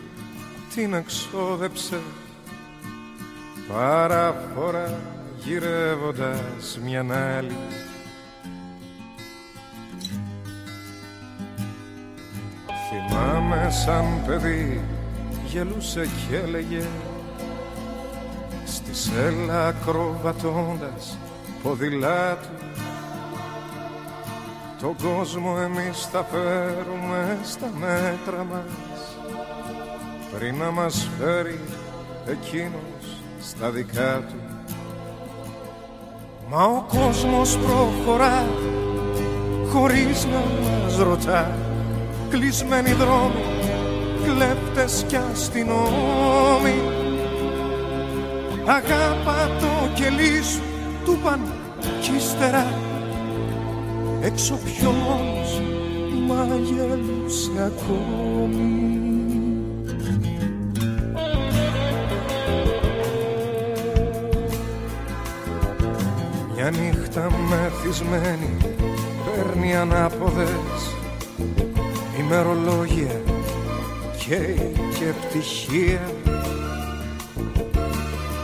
την εξόδεψε Παράφορα γυρεύοντας μια άλλη. Θυμάμαι σαν παιδί γελούσε και έλεγε Στη σέλα ακροβατώντας ποδηλάτου τον κόσμο εμείς θα φέρουμε στα μέτρα μας. Πριν να μας φέρει εκείνος στα δικά του. Μα ο κόσμος προχωρά χωρίς να μας ρωτά. Κλεισμένοι δρόμοι, κλέφτες κι αστυνόμοι. Αγάπα το κελί σου του παν κι ύστερα. Έξω πιο μόνος μα γελούσε ακόμη νύχτα μεθυσμένη παίρνει ανάποδες ημερολόγια καίει και πτυχία.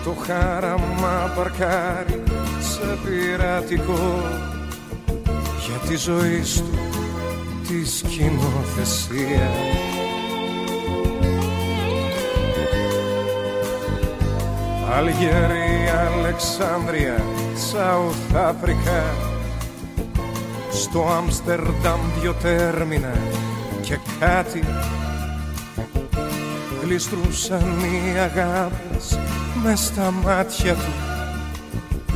Το χάραμα παρκάρει σε πειρατικό για τη ζωή του τη σκηνοθεσία Αλγερία, Αλεξάνδρεια, Σαουθ Αφρικά Στο Άμστερνταμ δυο τέρμινα και κάτι. Γλιστρούσαν οι αγάπες μες στα μάτια του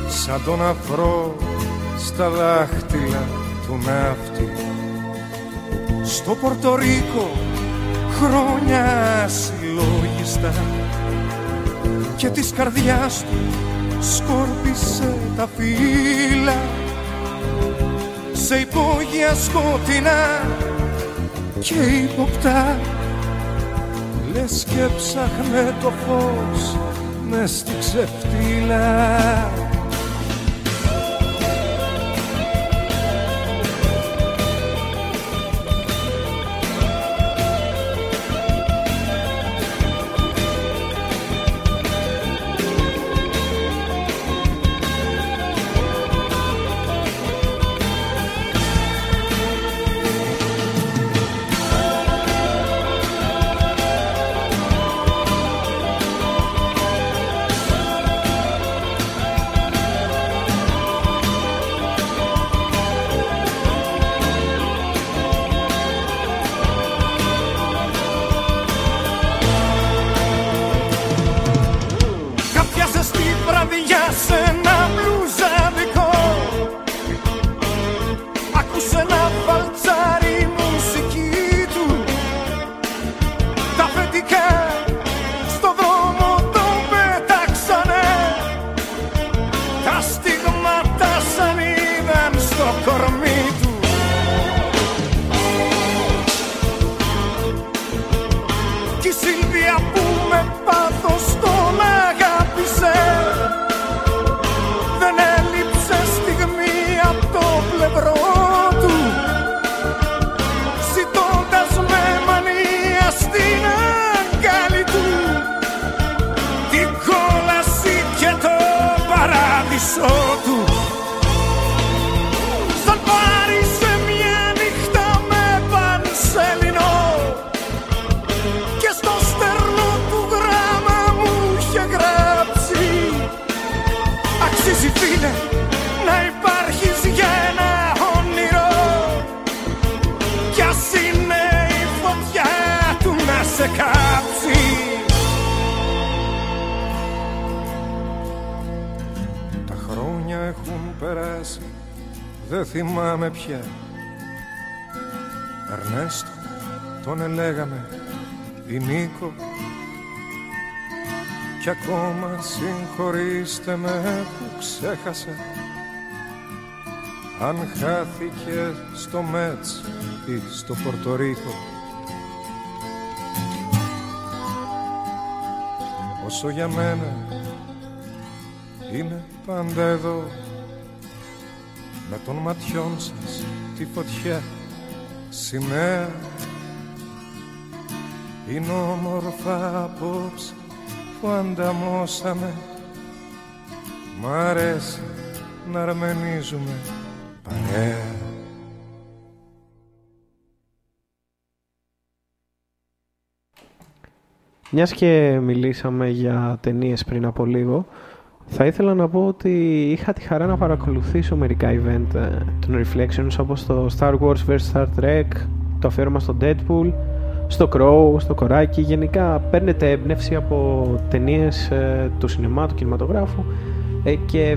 Σαν τον αφρό στα δάχτυλα του ναύτη. Στο Πορτορίκο χρόνια συλλογιστά και της καρδιάς του σκόρπισε τα φύλλα. Σε υπόγεια σκοτεινά και υποπτά λες και ψάχνε το φως μες στη ξεφτύλα κι ακόμα συγχωρήστε με που ξέχασα. Αν χάθηκε στο Μέτς ή στο Πορτορίκο Όσο για μένα είναι πάντα εδώ με των ματιών σας τη φωτιά σημαία είναι όμορφα απόψε που ανταμώσαμε. Μ' αρέσει να αρμενίζουμε. Παρέα. Μιας και μιλήσαμε για ταινίες πριν από λίγο, θα ήθελα να πω ότι είχα τη χαρά να παρακολουθήσω μερικά event ε, των Reflections όπως το Star Wars vs. Star Trek, το αφιέρωμα στο Deadpool, στο Crow, στο Κοράκι. Γενικά παίρνετε έμπνευση από ταινίες ε, του σινεμά, του κινηματογράφου ε, και,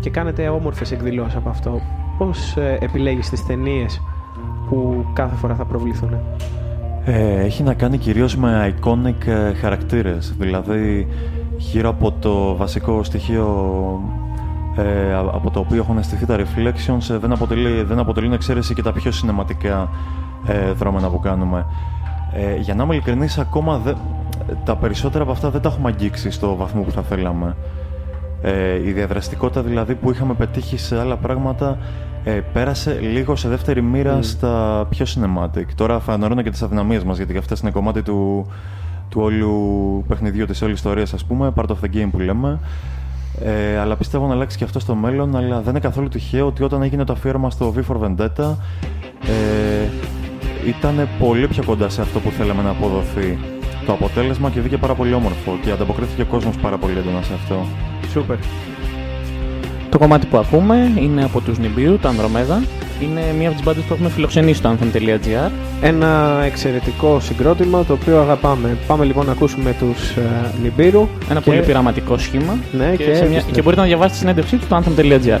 και κάνετε όμορφες εκδηλώσεις από αυτό. Πώς ε, επιλέγεις τις ταινίες που κάθε φορά θα προβληθούν; Ε, έχει να κάνει κυρίως με iconic ε, χαρακτήρες, δηλαδή γύρω από το βασικό στοιχείο ε, α- από το οποίο έχουν στηθεί τα reflections ε, δεν, αποτελεί, δεν αποτελούν εξαίρεση και τα πιο συναισθηματικά ε, δρόμενα που κάνουμε. Ε, για να είμαι ειλικρινής, ακόμα δεν- τα περισσότερα από αυτά δεν τα έχουμε αγγίξει στο βαθμό που θα θέλαμε. Ε, η διαδραστικότητα δηλαδή που είχαμε πετύχει σε άλλα πράγματα ε, πέρασε λίγο σε δεύτερη μοίρα στα πιο cinematic. Τώρα θα αναρώνω και τις αδυναμίες μας γιατί και αυτές είναι κομμάτι του, του όλου παιχνιδιού της όλης ιστορίας ας πούμε, part of the game που λέμε. Ε, αλλά πιστεύω να αλλάξει και αυτό στο μέλλον, αλλά δεν είναι καθόλου τυχαίο ότι όταν έγινε το αφιέρωμα στο V for Vendetta ε, ήταν πολύ πιο κοντά σε αυτό που θέλαμε να αποδοθεί το αποτέλεσμα και βγήκε πάρα πολύ όμορφο και ανταποκρίθηκε ο κόσμος πάρα πολύ έντονα σε αυτό. Σούπερ. Το κομμάτι που ακούμε είναι από τους Νιμπίου, τα Ανδρομέδα. Είναι μία από τις μπάντες που έχουμε φιλοξενήσει στο anthem.gr. Ένα εξαιρετικό συγκρότημα το οποίο αγαπάμε. Πάμε λοιπόν να ακούσουμε τους ε, Νιμπύρου. Ένα και- πολύ πειραματικό σχήμα. Ναι, και, και, σε μια- επιστρέφουμε. και μπορείτε να διαβάσετε τη συνέντευξή του στο anthem.gr.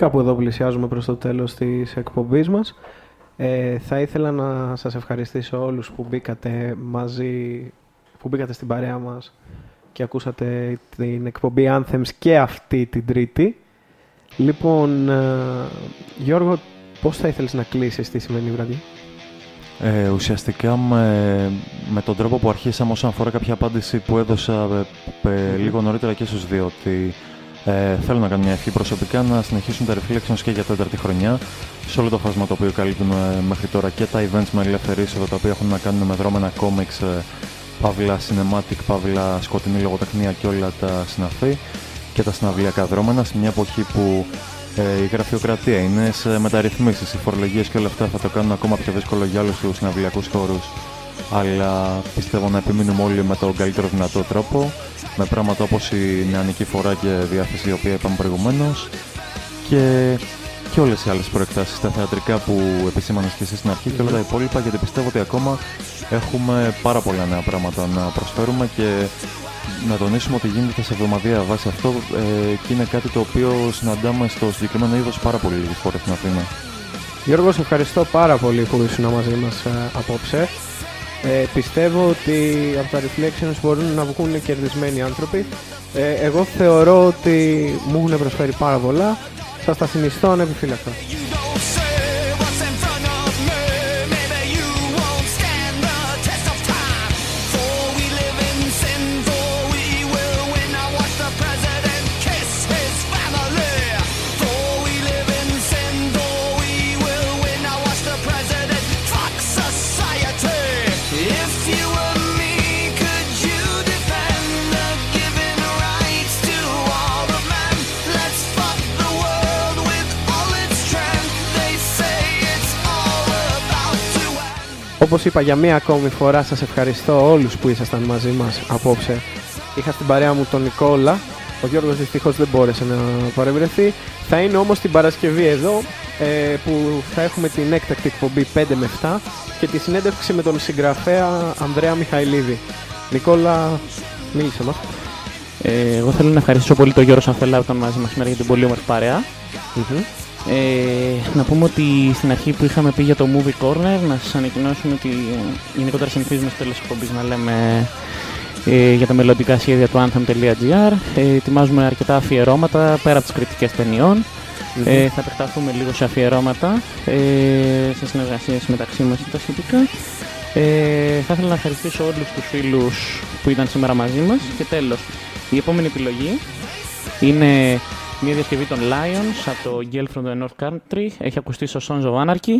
Κάπου εδώ πλησιάζουμε προς το τέλος της εκπομπής μας. Ε, θα ήθελα να σας ευχαριστήσω όλους που μπήκατε μαζί, που μπήκατε στην παρέα μας και ακούσατε την εκπομπή Anthems και αυτή την τρίτη. Λοιπόν, ε, Γιώργο, πώς θα ήθελες να κλείσεις τη σημερινή βραδιά; Ε, ουσιαστικά με, με τον τρόπο που αρχίσαμε όσον αφορά κάποια απάντηση που έδωσα ε, ε, λίγο νωρίτερα και στους δύο ότι ε, θέλω να κάνω μια ευχή προσωπικά να συνεχίσουν τα reflections και για τέταρτη χρονιά σε όλο το φάσμα το οποίο καλύπτουμε μέχρι τώρα και τα events με ελεύθερη είσοδο τα οποία έχουν να κάνουν με δρόμενα comics, ε, παύλα cinematic, παύλα σκοτεινή λογοτεχνία και όλα τα συναφή και τα συναυλιακά δρόμενα σε μια εποχή που ε, η γραφειοκρατία είναι σε μεταρρυθμίσεις, οι φορολογίες και όλα αυτά θα το κάνουν ακόμα πιο δύσκολο για όλους τους συναυλιακούς χώρους. Αλλά πιστεύω να επιμείνουμε όλοι με τον καλύτερο δυνατό τρόπο με πράγματα όπως η νεανική φορά και διάθεση η οποία είπαμε προηγουμένως και, και όλες οι άλλες προεκτάσεις, τα θεατρικά που επισήμανες και εσύ στην αρχή και όλα τα υπόλοιπα γιατί πιστεύω ότι ακόμα έχουμε πάρα πολλά νέα πράγματα να προσφέρουμε και να τονίσουμε ότι γίνεται σε εβδομαδία βάση αυτό ε, και είναι κάτι το οποίο συναντάμε στο συγκεκριμένο είδος πάρα πολύ λίγες φορές στην Αθήνα. Γιώργος, σε ευχαριστώ πάρα πολύ που ήσουν μαζί μας ε, απόψε. Ε, πιστεύω ότι από τα reflections μπορούν να βγουν κερδισμένοι άνθρωποι. Ε, εγώ θεωρώ ότι μου έχουν προσφέρει πάρα πολλά. Σας τα συνιστώ ανεπιφύλακτα. Όπως είπα για μία ακόμη φορά σας ευχαριστώ όλους που ήσασταν μαζί μας απόψε. Είχα στην παρέα μου τον Νικόλα. Ο Γιώργος δυστυχώς δεν μπόρεσε να παρευρεθεί. Θα είναι όμως την Παρασκευή εδώ ε, που θα έχουμε την έκτακτη εκπομπή 5 με 7 και τη συνέντευξη με τον συγγραφέα Ανδρέα Μιχαηλίδη. Νικόλα, μίλησε μας. Ε, εγώ θέλω να ευχαριστήσω πολύ τον Γιώργο Σαφελά που ήταν μαζί μας σήμερα για την πολύ όμορφη παρέα. Μμμ. Ε, να πούμε ότι στην αρχή που είχαμε πει για το Movie Corner, να σας ανακοινώσουμε ότι ε, γενικότερα συνηθίζουμε στο τέλος της εκπομπής να λέμε ε, για τα μελλοντικά σχέδια του Anthem.gr. Ε, ετοιμάζουμε αρκετά αφιερώματα πέρα από τις κριτικές ταινιών. Μμμ. Ε, θα επεκταθούμε λίγο σε αφιερώματα ε, σε συνεργασίες μεταξύ μας και τα σχετικά. Ε, θα ήθελα να ευχαριστήσω όλους τους φίλους που ήταν σήμερα μαζί μας και τέλος, η επόμενη επιλογή είναι μια διασκευή των Lions από το Girl from the North Country. Έχει ακουστεί στο Sons of Anarchy,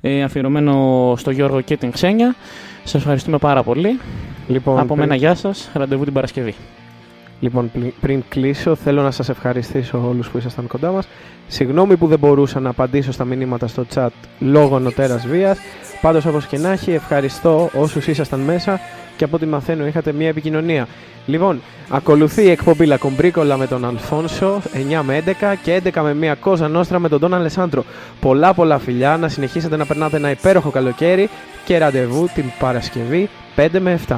ε, αφιερωμένο στο Γιώργο και την Ξένια. Σας ευχαριστούμε πάρα πολύ. Λοιπόν, από πριν- μένα γεια σας, ραντεβού την Παρασκευή. Λοιπόν, πλη- πριν κλείσω, θέλω να σας ευχαριστήσω όλους που ήσασταν κοντά μας. Συγγνώμη που δεν μπορούσα να απαντήσω στα μηνύματα στο chat λόγω νοτέρας βίας. Πάντως, όπως και να έχει, ευχαριστώ όσους ήσασταν μέσα και από ό,τι μαθαίνω είχατε μια επικοινωνία. Λοιπόν, ακολουθεί η εκπομπή Λακομπρίκολα με τον Αλφόνσο 9 με 11 και 11 με μια Κόζα Νόστρα με τον Τον Αλεσάντρο. Πολλά πολλά φιλιά, να συνεχίσετε να περνάτε ένα υπέροχο καλοκαίρι και ραντεβού την Παρασκευή 5 με 7.